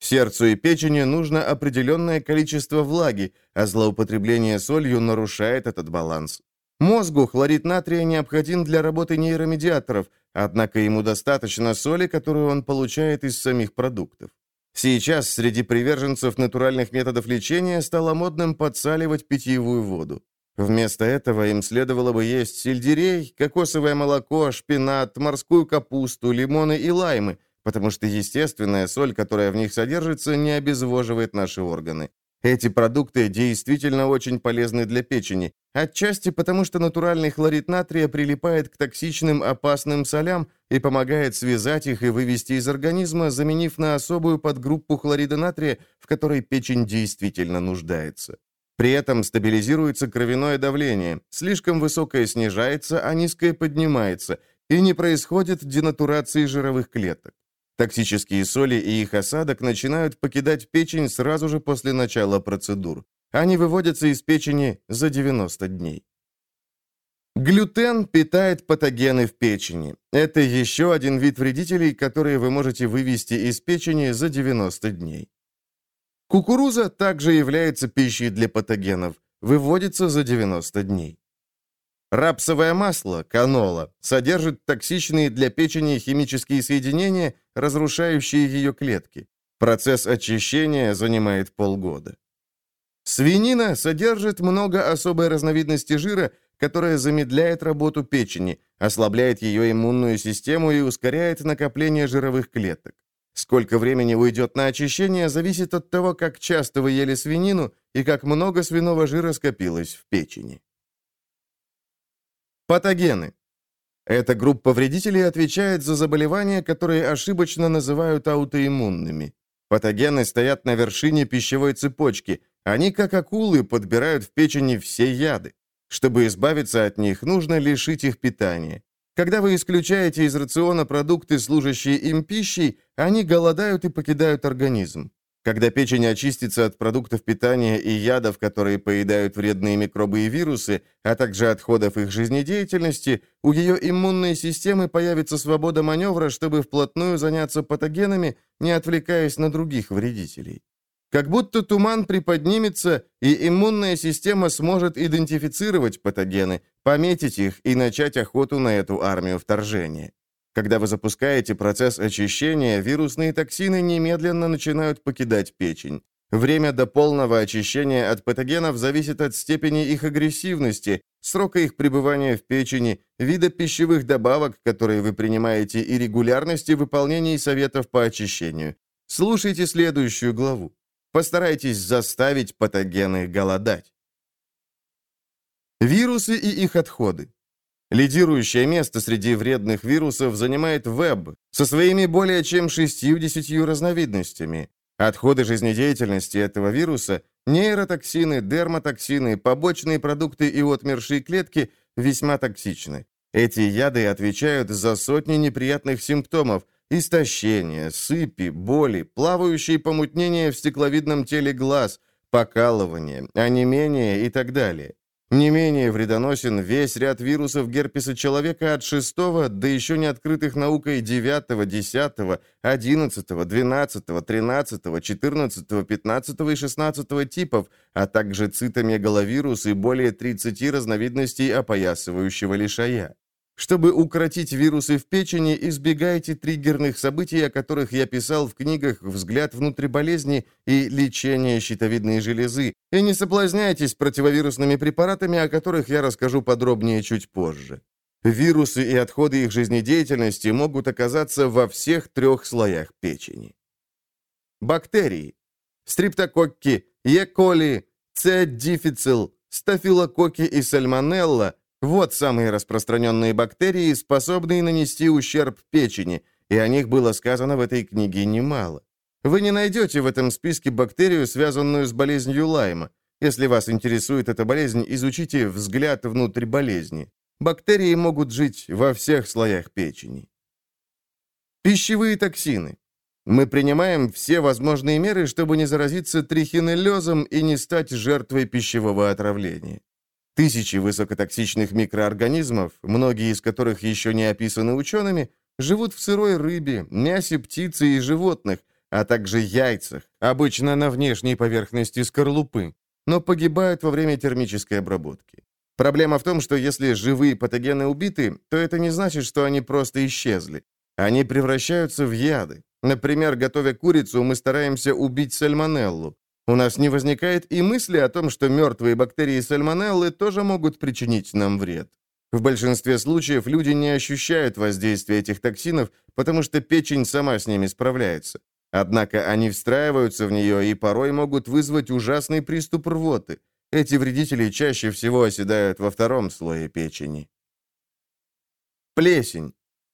Сердцу и печени нужно определенное количество влаги, а злоупотребление солью нарушает этот баланс. Мозгу хлорид натрия необходим для работы нейромедиаторов, однако ему достаточно соли, которую он получает из самих продуктов. Сейчас среди приверженцев натуральных методов лечения стало модным подсаливать питьевую воду. Вместо этого им следовало бы есть сельдерей, кокосовое молоко, шпинат, морскую капусту, лимоны и лаймы, потому что естественная соль, которая в них содержится, не обезвоживает наши органы. Эти продукты действительно очень полезны для печени, отчасти потому, что натуральный хлорид натрия прилипает к токсичным опасным солям и помогает связать их и вывести из организма, заменив на особую подгруппу хлорида натрия, в которой печень действительно нуждается. При этом стабилизируется кровяное давление, слишком высокое снижается, а низкое поднимается, и не происходит денатурации жировых клеток. Токсические соли и их осадок начинают покидать печень сразу же после начала процедур. Они выводятся из печени за 90 дней. Глютен питает патогены в печени. Это еще один вид вредителей, которые вы можете вывести из печени за 90 дней. Кукуруза также является пищей для патогенов, выводится за 90 дней. Рапсовое масло, канола, содержит токсичные для печени химические соединения, разрушающие ее клетки. Процесс очищения занимает полгода. Свинина содержит много особой разновидности жира, которая замедляет работу печени, ослабляет ее иммунную систему и ускоряет накопление жировых клеток. Сколько времени уйдет на очищение, зависит от того, как часто вы ели свинину и как много свиного жира скопилось в печени. Патогены. Эта группа вредителей отвечает за заболевания, которые ошибочно называют аутоиммунными. Патогены стоят на вершине пищевой цепочки. Они, как акулы, подбирают в печени все яды. Чтобы избавиться от них, нужно лишить их питания. Когда вы исключаете из рациона продукты, служащие им пищей, они голодают и покидают организм. Когда печень очистится от продуктов питания и ядов, которые поедают вредные микробы и вирусы, а также отходов их жизнедеятельности, у ее иммунной системы появится свобода маневра, чтобы вплотную заняться патогенами, не отвлекаясь на других вредителей. Как будто туман приподнимется, и иммунная система сможет идентифицировать патогены, пометить их и начать охоту на эту армию вторжения. Когда вы запускаете процесс очищения, вирусные токсины немедленно начинают покидать печень. Время до полного очищения от патогенов зависит от степени их агрессивности, срока их пребывания в печени, вида пищевых добавок, которые вы принимаете, и регулярности выполнения советов по очищению. Слушайте следующую главу. Постарайтесь заставить патогены голодать. Вирусы и их отходы. Лидирующее место среди вредных вирусов занимает веб со своими более чем 60 разновидностями. Отходы жизнедеятельности этого вируса, нейротоксины, дермотоксины, побочные продукты и отмершие клетки весьма токсичны. Эти яды отвечают за сотни неприятных симптомов – истощение, сыпи, боли, плавающие помутнения в стекловидном теле глаз, покалывание, онемение и так далее. Не менее вредоносен весь ряд вирусов герпеса человека от 6 до еще не открытых наукой 9, 10, 11, 12, 13, 14, 15 и 16 типов, а также цитомегаловирус и более 30 разновидностей опоясывающего лишая. Чтобы укротить вирусы в печени, избегайте триггерных событий, о которых я писал в книгах «Взгляд внутрь болезни» и «Лечение щитовидной железы», и не соблазняйтесь противовирусными препаратами, о которых я расскажу подробнее чуть позже. Вирусы и отходы их жизнедеятельности могут оказаться во всех трех слоях печени. Бактерии. Стриптококки, Е. коли, С. дифицил, стафилококки и сальмонелла вот самые распространенные бактерии, способные нанести ущерб печени, и о них было сказано в этой книге немало. Вы не найдете в этом списке бактерию, связанную с болезнью Лайма. Если вас интересует эта болезнь, изучите взгляд внутрь болезни. Бактерии могут жить во всех слоях печени. Пищевые токсины. Мы принимаем все возможные меры, чтобы не заразиться трихинеллезом и не стать жертвой пищевого отравления. Тысячи высокотоксичных микроорганизмов, многие из которых еще не описаны учеными, живут в сырой рыбе, мясе птицы и животных, а также яйцах, обычно на внешней поверхности скорлупы, но погибают во время термической обработки. Проблема в том, что если живые патогены убиты, то это не значит, что они просто исчезли. Они превращаются в яды. Например, готовя курицу, мы стараемся убить сальмонеллу. У нас не возникает и мысли о том, что мертвые бактерии сальмонеллы тоже могут причинить нам вред. В большинстве случаев люди не ощущают воздействия этих токсинов, потому что печень сама с ними справляется. Однако они встраиваются в нее и порой могут вызвать ужасный приступ рвоты. Эти вредители чаще всего оседают во втором слое печени. Плесень.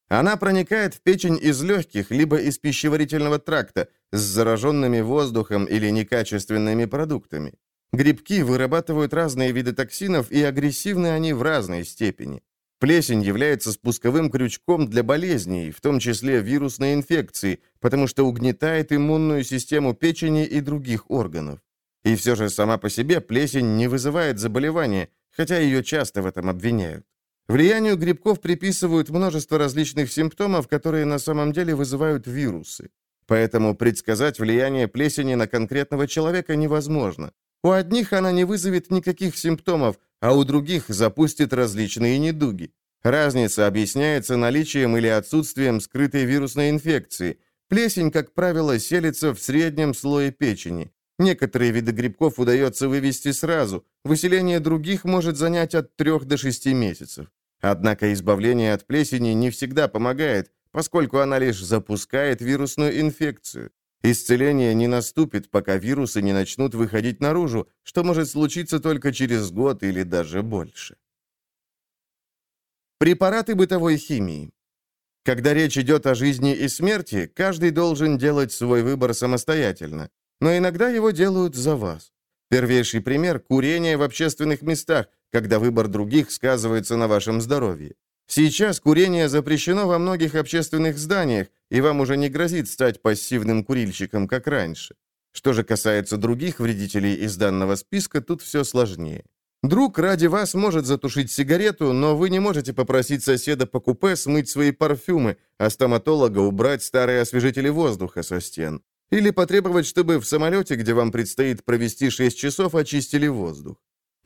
Она проникает в печень из легких, либо из пищеварительного тракта, с зараженными воздухом или некачественными продуктами. Грибки вырабатывают разные виды токсинов, и агрессивны они в разной степени. Плесень является спусковым крючком для болезней, в том числе вирусной инфекции, потому что угнетает иммунную систему печени и других органов. И все же сама по себе плесень не вызывает заболевания, хотя ее часто в этом обвиняют. Влиянию грибков приписывают множество различных симптомов, которые на самом деле вызывают вирусы. Поэтому предсказать влияние плесени на конкретного человека невозможно. У одних она не вызовет никаких симптомов, а у других запустит различные недуги. Разница объясняется наличием или отсутствием скрытой вирусной инфекции. Плесень, как правило, селится в среднем слое печени. Некоторые виды грибков удается вывести сразу, выселение других может занять от 3 до 6 месяцев. Однако избавление от плесени не всегда помогает, поскольку она лишь запускает вирусную инфекцию. Исцеление не наступит, пока вирусы не начнут выходить наружу, что может случиться только через год или даже больше. Препараты бытовой химии. Когда речь идет о жизни и смерти, каждый должен делать свой выбор самостоятельно но иногда его делают за вас. Первейший пример – курение в общественных местах, когда выбор других сказывается на вашем здоровье. Сейчас курение запрещено во многих общественных зданиях, и вам уже не грозит стать пассивным курильщиком, как раньше. Что же касается других вредителей из данного списка, тут все сложнее. Друг ради вас может затушить сигарету, но вы не можете попросить соседа по купе смыть свои парфюмы, а стоматолога убрать старые освежители воздуха со стен. Или потребовать, чтобы в самолете, где вам предстоит провести 6 часов, очистили воздух.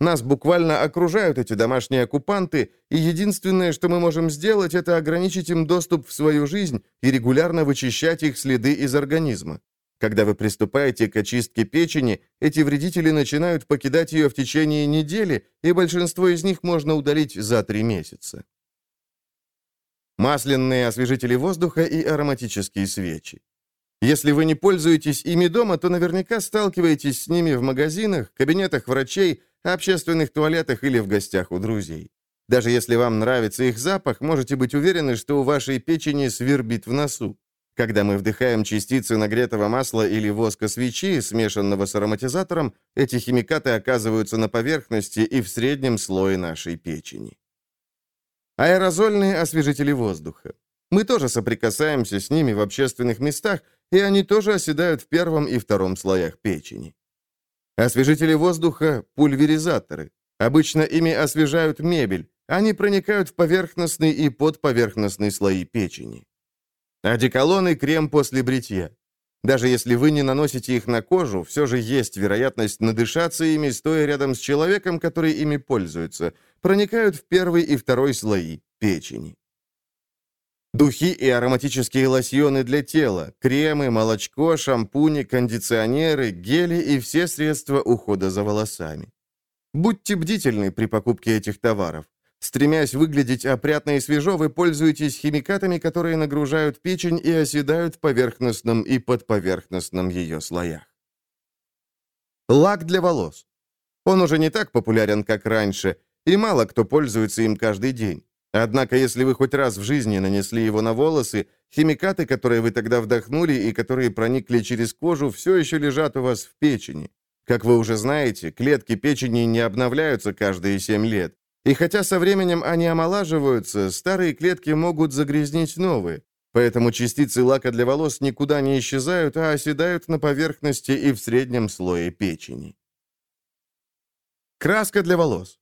Нас буквально окружают эти домашние оккупанты, и единственное, что мы можем сделать, это ограничить им доступ в свою жизнь и регулярно вычищать их следы из организма. Когда вы приступаете к очистке печени, эти вредители начинают покидать ее в течение недели, и большинство из них можно удалить за три месяца. Масляные освежители воздуха и ароматические свечи. Если вы не пользуетесь ими дома, то наверняка сталкиваетесь с ними в магазинах, кабинетах врачей, общественных туалетах или в гостях у друзей. Даже если вам нравится их запах, можете быть уверены, что у вашей печени свербит в носу. Когда мы вдыхаем частицы нагретого масла или воска свечи, смешанного с ароматизатором, эти химикаты оказываются на поверхности и в среднем слое нашей печени. Аэрозольные освежители воздуха. Мы тоже соприкасаемся с ними в общественных местах, и они тоже оседают в первом и втором слоях печени. Освежители воздуха – пульверизаторы. Обычно ими освежают мебель. Они проникают в поверхностный и подповерхностный слои печени. Одеколон и крем после бритья. Даже если вы не наносите их на кожу, все же есть вероятность надышаться ими, стоя рядом с человеком, который ими пользуется. Проникают в первый и второй слои печени. Духи и ароматические лосьоны для тела, кремы, молочко, шампуни, кондиционеры, гели и все средства ухода за волосами. Будьте бдительны при покупке этих товаров. Стремясь выглядеть опрятно и свежо, вы пользуетесь химикатами, которые нагружают печень и оседают в поверхностном и подповерхностном ее слоях. Лак для волос. Он уже не так популярен, как раньше, и мало кто пользуется им каждый день. Однако, если вы хоть раз в жизни нанесли его на волосы, химикаты, которые вы тогда вдохнули и которые проникли через кожу, все еще лежат у вас в печени. Как вы уже знаете, клетки печени не обновляются каждые 7 лет. И хотя со временем они омолаживаются, старые клетки могут загрязнить новые. Поэтому частицы лака для волос никуда не исчезают, а оседают на поверхности и в среднем слое печени. Краска для волос.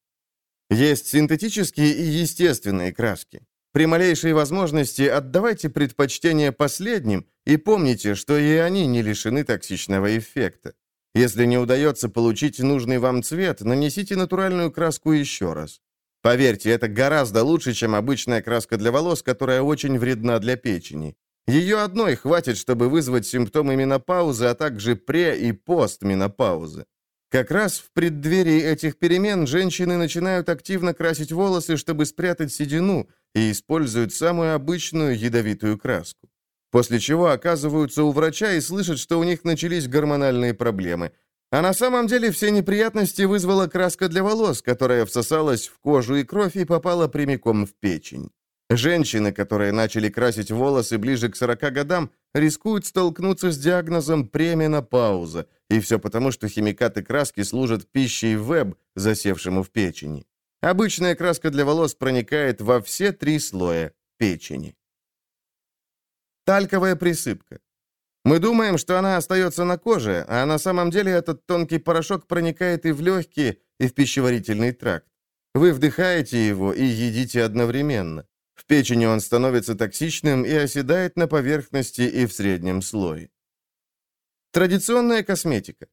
Есть синтетические и естественные краски. При малейшей возможности отдавайте предпочтение последним и помните, что и они не лишены токсичного эффекта. Если не удается получить нужный вам цвет, нанесите натуральную краску еще раз. Поверьте, это гораздо лучше, чем обычная краска для волос, которая очень вредна для печени. Ее одной хватит, чтобы вызвать симптомы менопаузы, а также пре- и постменопаузы. Как раз в преддверии этих перемен женщины начинают активно красить волосы, чтобы спрятать седину, и используют самую обычную ядовитую краску. После чего оказываются у врача и слышат, что у них начались гормональные проблемы. А на самом деле все неприятности вызвала краска для волос, которая всосалась в кожу и кровь и попала прямиком в печень. Женщины, которые начали красить волосы ближе к 40 годам, рискуют столкнуться с диагнозом пременопауза, и все потому, что химикаты краски служат пищей веб, засевшему в печени. Обычная краска для волос проникает во все три слоя печени. Тальковая присыпка. Мы думаем, что она остается на коже, а на самом деле этот тонкий порошок проникает и в легкие, и в пищеварительный тракт. Вы вдыхаете его и едите одновременно. В печени он становится токсичным и оседает на поверхности и в среднем слое. Традиционная косметика.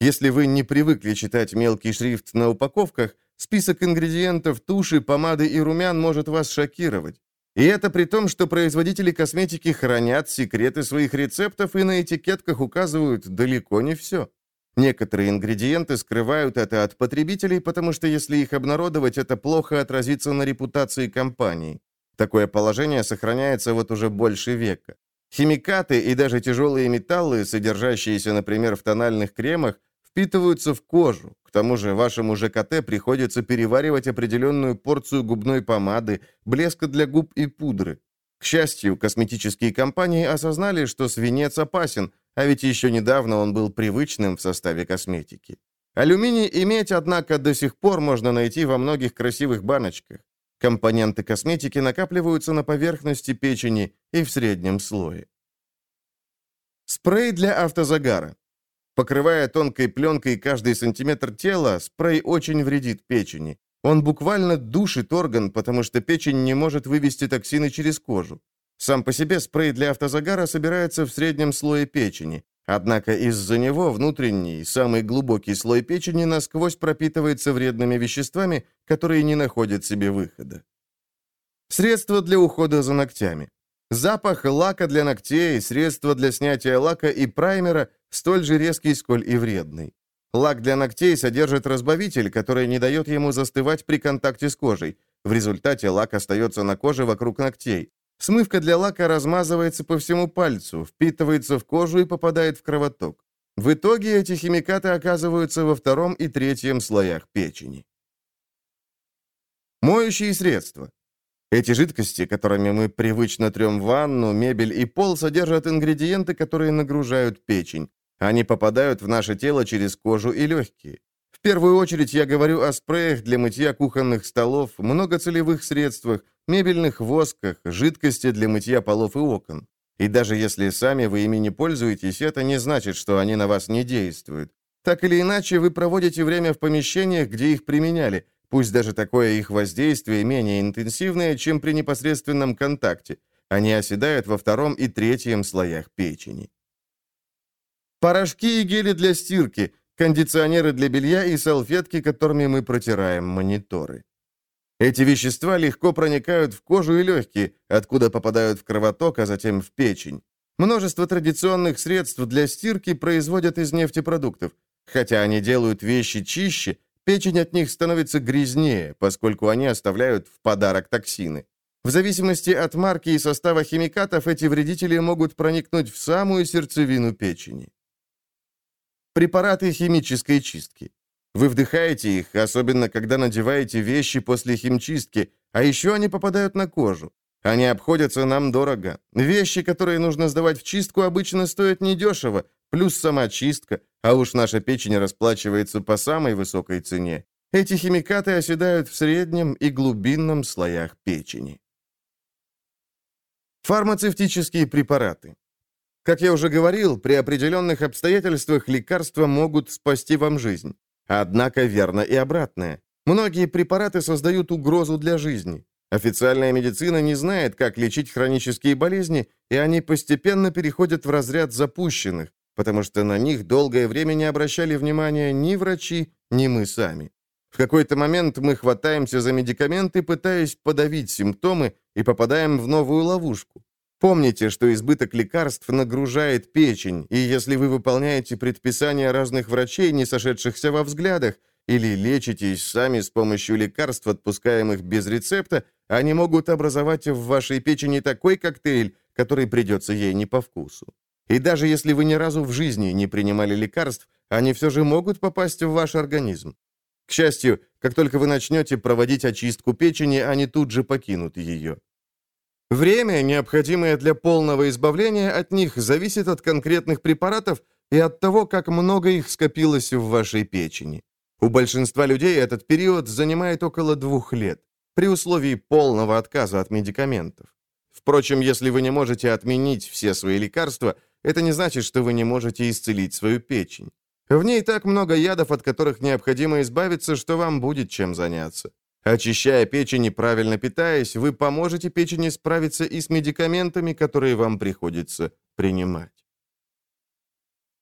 Если вы не привыкли читать мелкий шрифт на упаковках, список ингредиентов туши, помады и румян может вас шокировать. И это при том, что производители косметики хранят секреты своих рецептов и на этикетках указывают далеко не все. Некоторые ингредиенты скрывают это от потребителей, потому что если их обнародовать, это плохо отразится на репутации компании. Такое положение сохраняется вот уже больше века. Химикаты и даже тяжелые металлы, содержащиеся, например, в тональных кремах, впитываются в кожу. К тому же вашему ЖКТ приходится переваривать определенную порцию губной помады, блеска для губ и пудры. К счастью, косметические компании осознали, что свинец опасен, а ведь еще недавно он был привычным в составе косметики. Алюминий и медь, однако, до сих пор можно найти во многих красивых баночках. Компоненты косметики накапливаются на поверхности печени и в среднем слое. Спрей для автозагара. Покрывая тонкой пленкой каждый сантиметр тела, спрей очень вредит печени. Он буквально душит орган, потому что печень не может вывести токсины через кожу. Сам по себе спрей для автозагара собирается в среднем слое печени. Однако из-за него внутренний, самый глубокий слой печени насквозь пропитывается вредными веществами, которые не находят себе выхода. Средства для ухода за ногтями. Запах лака для ногтей, средства для снятия лака и праймера столь же резкий, сколь и вредный. Лак для ногтей содержит разбавитель, который не дает ему застывать при контакте с кожей. В результате лак остается на коже вокруг ногтей. Смывка для лака размазывается по всему пальцу, впитывается в кожу и попадает в кровоток. В итоге эти химикаты оказываются во втором и третьем слоях печени. Моющие средства. Эти жидкости, которыми мы привычно трем ванну, мебель и пол, содержат ингредиенты, которые нагружают печень. Они попадают в наше тело через кожу и легкие. Первую очередь я говорю о спреях для мытья кухонных столов, многоцелевых средствах, мебельных восках, жидкости для мытья полов и окон. И даже если сами вы ими не пользуетесь, это не значит, что они на вас не действуют. Так или иначе, вы проводите время в помещениях, где их применяли, пусть даже такое их воздействие менее интенсивное, чем при непосредственном контакте. Они оседают во втором и третьем слоях печени. Порошки и гели для стирки, кондиционеры для белья и салфетки, которыми мы протираем мониторы. Эти вещества легко проникают в кожу и легкие, откуда попадают в кровоток, а затем в печень. Множество традиционных средств для стирки производят из нефтепродуктов. Хотя они делают вещи чище, печень от них становится грязнее, поскольку они оставляют в подарок токсины. В зависимости от марки и состава химикатов эти вредители могут проникнуть в самую сердцевину печени. Препараты химической чистки. Вы вдыхаете их, особенно когда надеваете вещи после химчистки, а еще они попадают на кожу. Они обходятся нам дорого. Вещи, которые нужно сдавать в чистку, обычно стоят недешево, плюс сама чистка, а уж наша печень расплачивается по самой высокой цене. Эти химикаты оседают в среднем и глубинном слоях печени. Фармацевтические препараты. Как я уже говорил, при определенных обстоятельствах лекарства могут спасти вам жизнь. Однако верно и обратное. Многие препараты создают угрозу для жизни. Официальная медицина не знает, как лечить хронические болезни, и они постепенно переходят в разряд запущенных, потому что на них долгое время не обращали внимания ни врачи, ни мы сами. В какой-то момент мы хватаемся за медикаменты, пытаясь подавить симптомы, и попадаем в новую ловушку. Помните, что избыток лекарств нагружает печень, и если вы выполняете предписания разных врачей, не сошедшихся во взглядах, или лечитесь сами с помощью лекарств, отпускаемых без рецепта, они могут образовать в вашей печени такой коктейль, который придется ей не по вкусу. И даже если вы ни разу в жизни не принимали лекарств, они все же могут попасть в ваш организм. К счастью, как только вы начнете проводить очистку печени, они тут же покинут ее. Время, необходимое для полного избавления от них, зависит от конкретных препаратов и от того, как много их скопилось в вашей печени. У большинства людей этот период занимает около двух лет, при условии полного отказа от медикаментов. Впрочем, если вы не можете отменить все свои лекарства, это не значит, что вы не можете исцелить свою печень. В ней так много ядов, от которых необходимо избавиться, что вам будет чем заняться. Очищая печень и правильно питаясь, вы поможете печени справиться и с медикаментами, которые вам приходится принимать.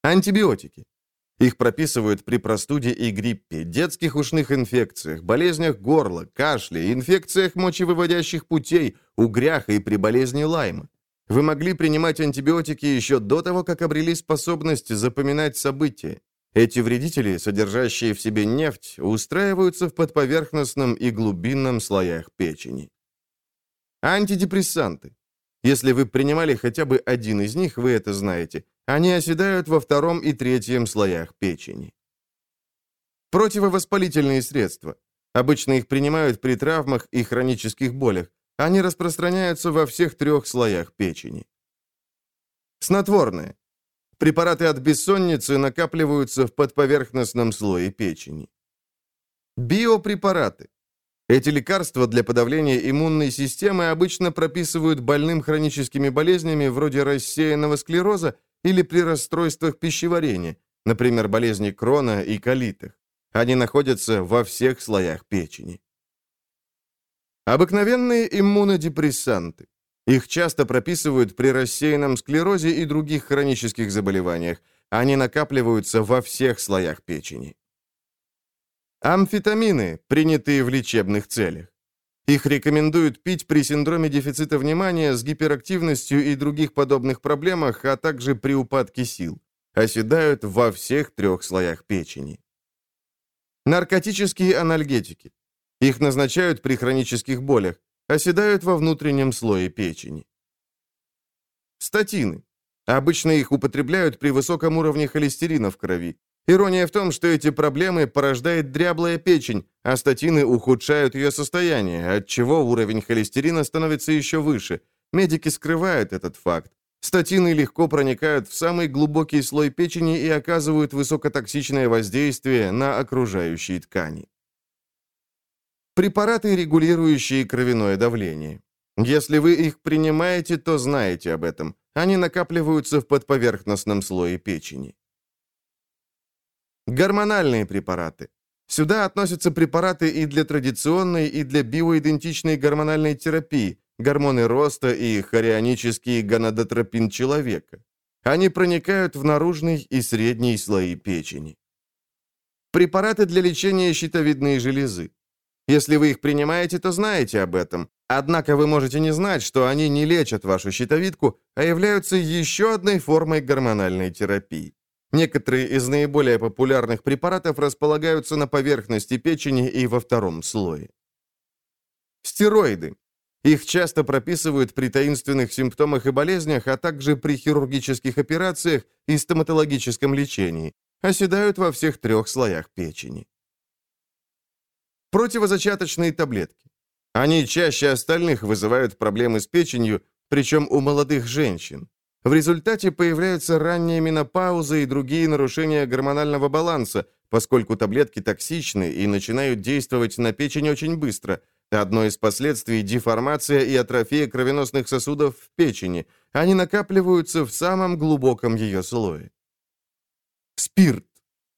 Антибиотики. Их прописывают при простуде и гриппе, детских ушных инфекциях, болезнях горла, кашле, инфекциях мочевыводящих путей, угрях и при болезни лайма. Вы могли принимать антибиотики еще до того, как обрели способность запоминать события. Эти вредители, содержащие в себе нефть, устраиваются в подповерхностном и глубинном слоях печени. Антидепрессанты. Если вы принимали хотя бы один из них, вы это знаете. Они оседают во втором и третьем слоях печени. Противовоспалительные средства. Обычно их принимают при травмах и хронических болях. Они распространяются во всех трех слоях печени. Снотворное. Препараты от бессонницы накапливаются в подповерхностном слое печени. Биопрепараты. Эти лекарства для подавления иммунной системы обычно прописывают больным хроническими болезнями вроде рассеянного склероза или при расстройствах пищеварения, например, болезни Крона и колитах. Они находятся во всех слоях печени. Обыкновенные иммунодепрессанты. Их часто прописывают при рассеянном склерозе и других хронических заболеваниях. Они накапливаются во всех слоях печени. Амфетамины, принятые в лечебных целях. Их рекомендуют пить при синдроме дефицита внимания с гиперактивностью и других подобных проблемах, а также при упадке сил. Оседают во всех трех слоях печени. Наркотические анальгетики. Их назначают при хронических болях, оседают во внутреннем слое печени. Статины. Обычно их употребляют при высоком уровне холестерина в крови. Ирония в том, что эти проблемы порождает дряблая печень, а статины ухудшают ее состояние, отчего уровень холестерина становится еще выше. Медики скрывают этот факт. Статины легко проникают в самый глубокий слой печени и оказывают высокотоксичное воздействие на окружающие ткани. Препараты, регулирующие кровяное давление. Если вы их принимаете, то знаете об этом. Они накапливаются в подповерхностном слое печени. Гормональные препараты. Сюда относятся препараты и для традиционной, и для биоидентичной гормональной терапии, гормоны роста и хорионический гонадотропин человека. Они проникают в наружный и средний слои печени. Препараты для лечения щитовидной железы. Если вы их принимаете, то знаете об этом. Однако вы можете не знать, что они не лечат вашу щитовидку, а являются еще одной формой гормональной терапии. Некоторые из наиболее популярных препаратов располагаются на поверхности печени и во втором слое. Стероиды. Их часто прописывают при таинственных симптомах и болезнях, а также при хирургических операциях и стоматологическом лечении. Оседают во всех трех слоях печени. Противозачаточные таблетки. Они чаще остальных вызывают проблемы с печенью, причем у молодых женщин. В результате появляются ранняя менопауза и другие нарушения гормонального баланса, поскольку таблетки токсичны и начинают действовать на печень очень быстро. Одно из последствий – деформация и атрофия кровеносных сосудов в печени. Они накапливаются в самом глубоком ее слое. Спирт.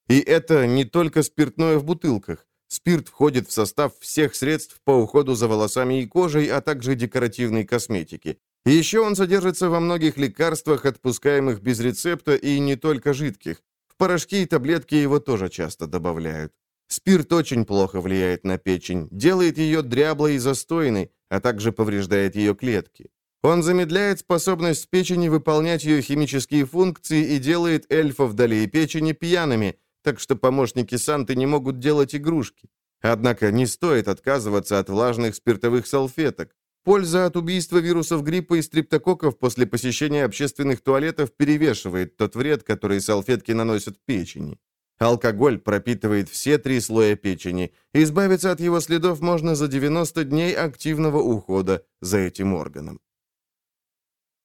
И это не только спиртное в бутылках. Спирт входит в состав всех средств по уходу за волосами и кожей, а также декоративной косметики. Еще он содержится во многих лекарствах, отпускаемых без рецепта и не только жидких. В порошки и таблетки его тоже часто добавляют. Спирт очень плохо влияет на печень, делает ее дряблой и застойной, а также повреждает ее клетки. Он замедляет способность печени выполнять ее химические функции и делает эльфов долей печени пьяными, так что помощники Санты не могут делать игрушки. Однако не стоит отказываться от влажных спиртовых салфеток. Польза от убийства вирусов гриппа и стрептококков после посещения общественных туалетов перевешивает тот вред, который салфетки наносят печени. Алкоголь пропитывает все три слоя печени. Избавиться от его следов можно за 90 дней активного ухода за этим органом.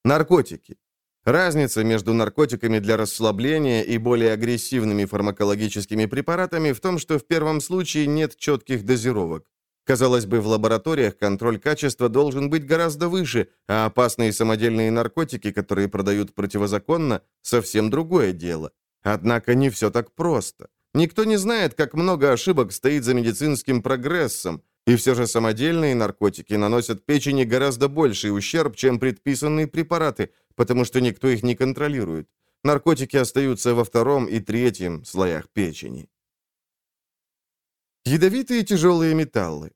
Наркотики. Разница между наркотиками для расслабления и более агрессивными фармакологическими препаратами в том, что в первом случае нет четких дозировок. Казалось бы, в лабораториях контроль качества должен быть гораздо выше, а опасные самодельные наркотики, которые продают противозаконно, совсем другое дело. Однако не все так просто. Никто не знает, как много ошибок стоит за медицинским прогрессом, и все же самодельные наркотики наносят печени гораздо больший ущерб, чем предписанные препараты, потому что никто их не контролирует. Наркотики остаются во втором и третьем слоях печени. Ядовитые тяжелые металлы.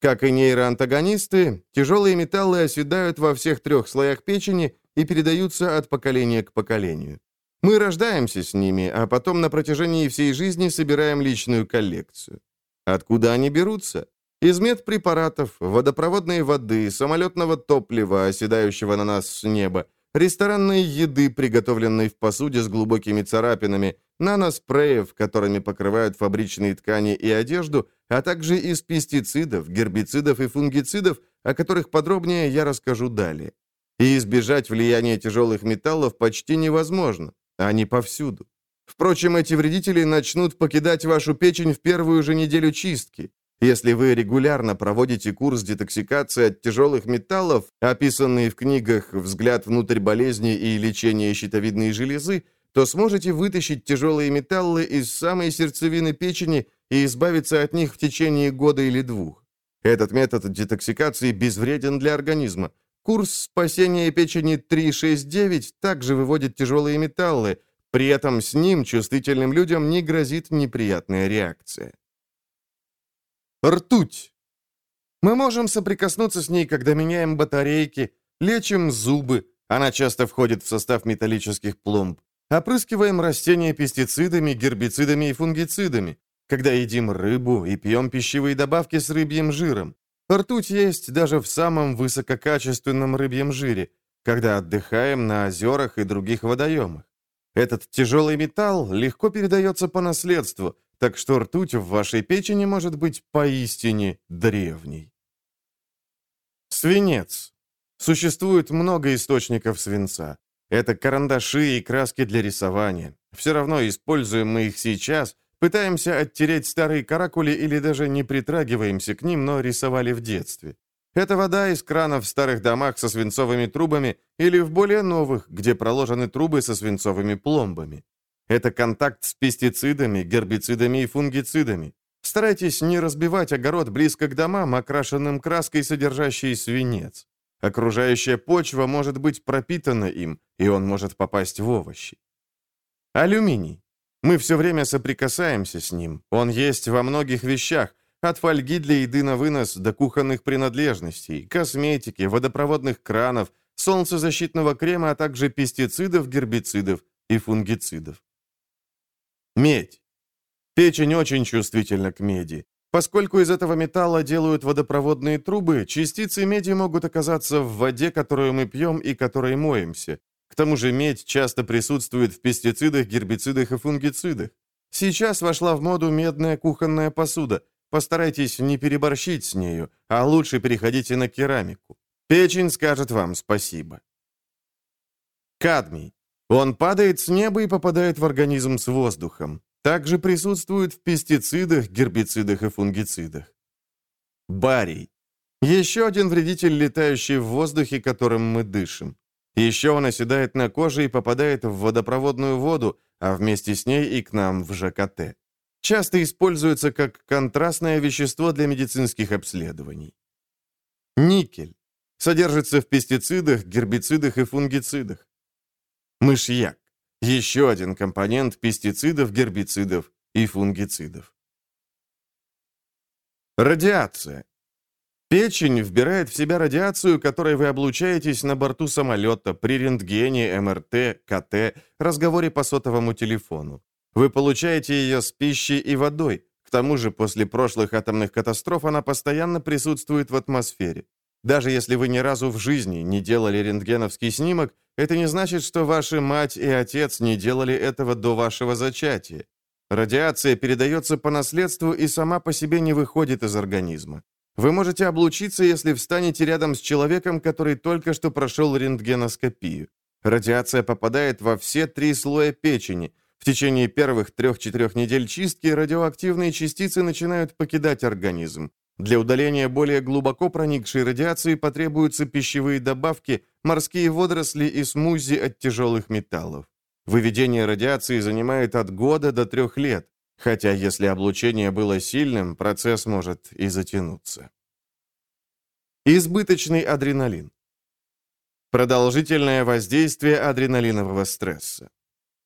Как и нейроантагонисты, тяжелые металлы оседают во всех трех слоях печени и передаются от поколения к поколению. Мы рождаемся с ними, а потом на протяжении всей жизни собираем личную коллекцию. Откуда они берутся? Из медпрепаратов, водопроводной воды, самолетного топлива, оседающего на нас с неба, ресторанной еды, приготовленной в посуде с глубокими царапинами, наноспреев, которыми покрывают фабричные ткани и одежду, а также из пестицидов, гербицидов и фунгицидов, о которых подробнее я расскажу далее. И избежать влияния тяжелых металлов почти невозможно, они повсюду. Впрочем, эти вредители начнут покидать вашу печень в первую же неделю чистки. Если вы регулярно проводите курс детоксикации от тяжелых металлов, описанный в книгах «Взгляд внутрь болезни» и «Лечение щитовидной железы», то сможете вытащить тяжелые металлы из самой сердцевины печени и избавиться от них в течение года или двух. Этот метод детоксикации безвреден для организма. Курс спасения печени 369 также выводит тяжелые металлы, при этом с ним чувствительным людям не грозит неприятная реакция. Ртуть. Мы можем соприкоснуться с ней, когда меняем батарейки, лечим зубы, она часто входит в состав металлических пломб, опрыскиваем растения пестицидами, гербицидами и фунгицидами, когда едим рыбу и пьем пищевые добавки с рыбьим жиром. Ртуть есть даже в самом высококачественном рыбьем жире, когда отдыхаем на озерах и других водоемах. Этот тяжелый металл легко передается по наследству, так что ртуть в вашей печени может быть поистине древней. Свинец. Существует много источников свинца. Это карандаши и краски для рисования. Все равно используем мы их сейчас, пытаемся оттереть старые каракули или даже не притрагиваемся к ним, но рисовали в детстве. Это вода из крана в старых домах со свинцовыми трубами или в более новых, где проложены трубы со свинцовыми пломбами. Это контакт с пестицидами, гербицидами и фунгицидами. Старайтесь не разбивать огород близко к домам, окрашенным краской, содержащей свинец. Окружающая почва может быть пропитана им, и он может попасть в овощи. Алюминий. Мы все время соприкасаемся с ним. Он есть во многих вещах, от фольги для еды на вынос до кухонных принадлежностей, косметики, водопроводных кранов, солнцезащитного крема, а также пестицидов, гербицидов и фунгицидов. Медь. Печень очень чувствительна к меди. Поскольку из этого металла делают водопроводные трубы, частицы меди могут оказаться в воде, которую мы пьем и которой моемся. К тому же медь часто присутствует в пестицидах, гербицидах и фунгицидах. Сейчас вошла в моду медная кухонная посуда, Постарайтесь не переборщить с нею, а лучше переходите на керамику. Печень скажет вам спасибо. Кадмий. Он падает с неба и попадает в организм с воздухом. Также присутствует в пестицидах, гербицидах и фунгицидах. Барий. Еще один вредитель, летающий в воздухе, которым мы дышим. Еще он оседает на коже и попадает в водопроводную воду, а вместе с ней и к нам в ЖКТ часто используется как контрастное вещество для медицинских обследований. Никель. Содержится в пестицидах, гербицидах и фунгицидах. Мышьяк. Еще один компонент пестицидов, гербицидов и фунгицидов. Радиация. Печень вбирает в себя радиацию, которой вы облучаетесь на борту самолета, при рентгене, МРТ, КТ, разговоре по сотовому телефону. Вы получаете ее с пищей и водой. К тому же, после прошлых атомных катастроф она постоянно присутствует в атмосфере. Даже если вы ни разу в жизни не делали рентгеновский снимок, это не значит, что ваши мать и отец не делали этого до вашего зачатия. Радиация передается по наследству и сама по себе не выходит из организма. Вы можете облучиться, если встанете рядом с человеком, который только что прошел рентгеноскопию. Радиация попадает во все три слоя печени, в течение первых 3-4 недель чистки радиоактивные частицы начинают покидать организм. Для удаления более глубоко проникшей радиации потребуются пищевые добавки, морские водоросли и смузи от тяжелых металлов. Выведение радиации занимает от года до трех лет, хотя если облучение было сильным, процесс может и затянуться. Избыточный адреналин. Продолжительное воздействие адреналинового стресса.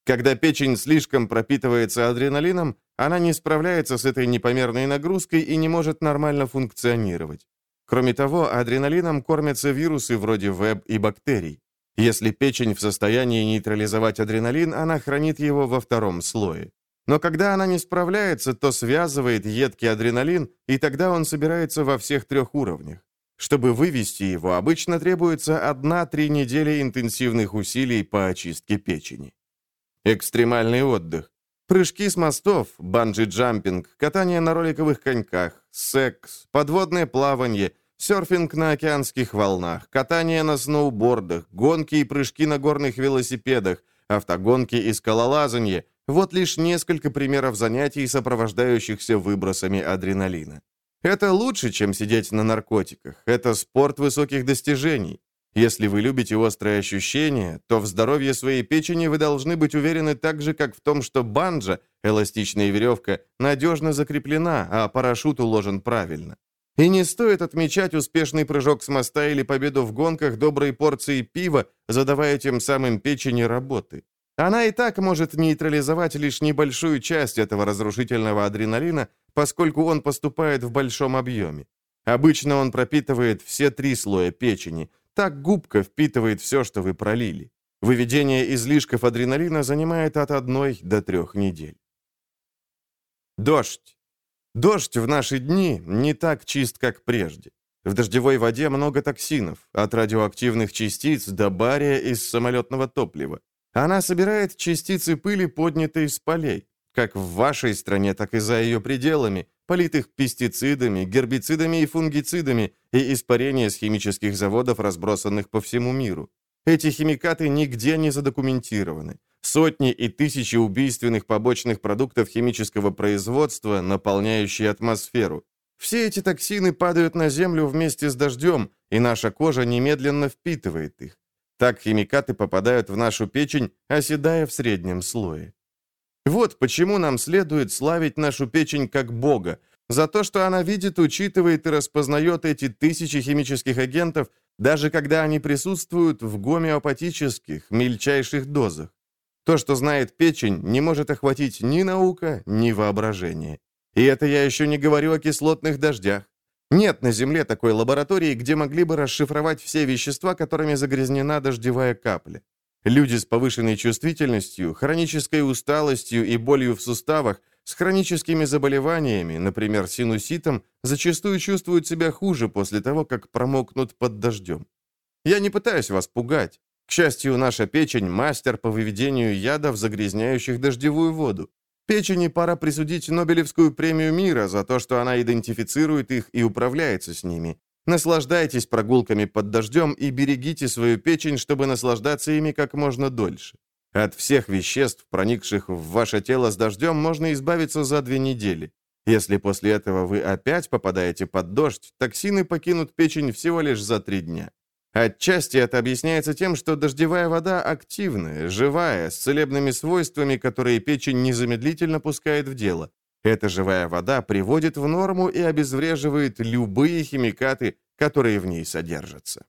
Когда печень слишком пропитывается адреналином, она не справляется с этой непомерной нагрузкой и не может нормально функционировать. Кроме того, адреналином кормятся вирусы вроде веб и бактерий. Если печень в состоянии нейтрализовать адреналин, она хранит его во втором слое. Но когда она не справляется, то связывает едкий адреналин, и тогда он собирается во всех трех уровнях. Чтобы вывести его, обычно требуется 1-3 недели интенсивных усилий по очистке печени. Экстремальный отдых. Прыжки с мостов, банджи-джампинг, катание на роликовых коньках, секс, подводное плавание, серфинг на океанских волнах, катание на сноубордах, гонки и прыжки на горных велосипедах, автогонки и скалолазанье – вот лишь несколько примеров занятий, сопровождающихся выбросами адреналина. Это лучше, чем сидеть на наркотиках. Это спорт высоких достижений. Если вы любите острые ощущения, то в здоровье своей печени вы должны быть уверены так же, как в том, что банджа, эластичная веревка, надежно закреплена, а парашют уложен правильно. И не стоит отмечать успешный прыжок с моста или победу в гонках доброй порции пива, задавая тем самым печени работы. Она и так может нейтрализовать лишь небольшую часть этого разрушительного адреналина, поскольку он поступает в большом объеме. Обычно он пропитывает все три слоя печени. Так губка впитывает все, что вы пролили. Выведение излишков адреналина занимает от одной до трех недель. Дождь. Дождь в наши дни не так чист, как прежде. В дождевой воде много токсинов, от радиоактивных частиц до бария из самолетного топлива. Она собирает частицы пыли, поднятые с полей, как в вашей стране, так и за ее пределами, политых пестицидами, гербицидами и фунгицидами и испарения с химических заводов, разбросанных по всему миру. Эти химикаты нигде не задокументированы. Сотни и тысячи убийственных побочных продуктов химического производства, наполняющие атмосферу. Все эти токсины падают на Землю вместе с дождем, и наша кожа немедленно впитывает их. Так химикаты попадают в нашу печень, оседая в среднем слое. Вот почему нам следует славить нашу печень как Бога, за то, что она видит, учитывает и распознает эти тысячи химических агентов, даже когда они присутствуют в гомеопатических, мельчайших дозах. То, что знает печень, не может охватить ни наука, ни воображение. И это я еще не говорю о кислотных дождях. Нет на Земле такой лаборатории, где могли бы расшифровать все вещества, которыми загрязнена дождевая капля. Люди с повышенной чувствительностью, хронической усталостью и болью в суставах, с хроническими заболеваниями, например, синуситом, зачастую чувствуют себя хуже после того, как промокнут под дождем. Я не пытаюсь вас пугать. К счастью, наша печень – мастер по выведению ядов, загрязняющих дождевую воду. Печени пора присудить Нобелевскую премию мира за то, что она идентифицирует их и управляется с ними. Наслаждайтесь прогулками под дождем и берегите свою печень, чтобы наслаждаться ими как можно дольше. От всех веществ, проникших в ваше тело с дождем, можно избавиться за две недели. Если после этого вы опять попадаете под дождь, токсины покинут печень всего лишь за три дня. Отчасти это объясняется тем, что дождевая вода активная, живая, с целебными свойствами, которые печень незамедлительно пускает в дело. Эта живая вода приводит в норму и обезвреживает любые химикаты, которые в ней содержатся.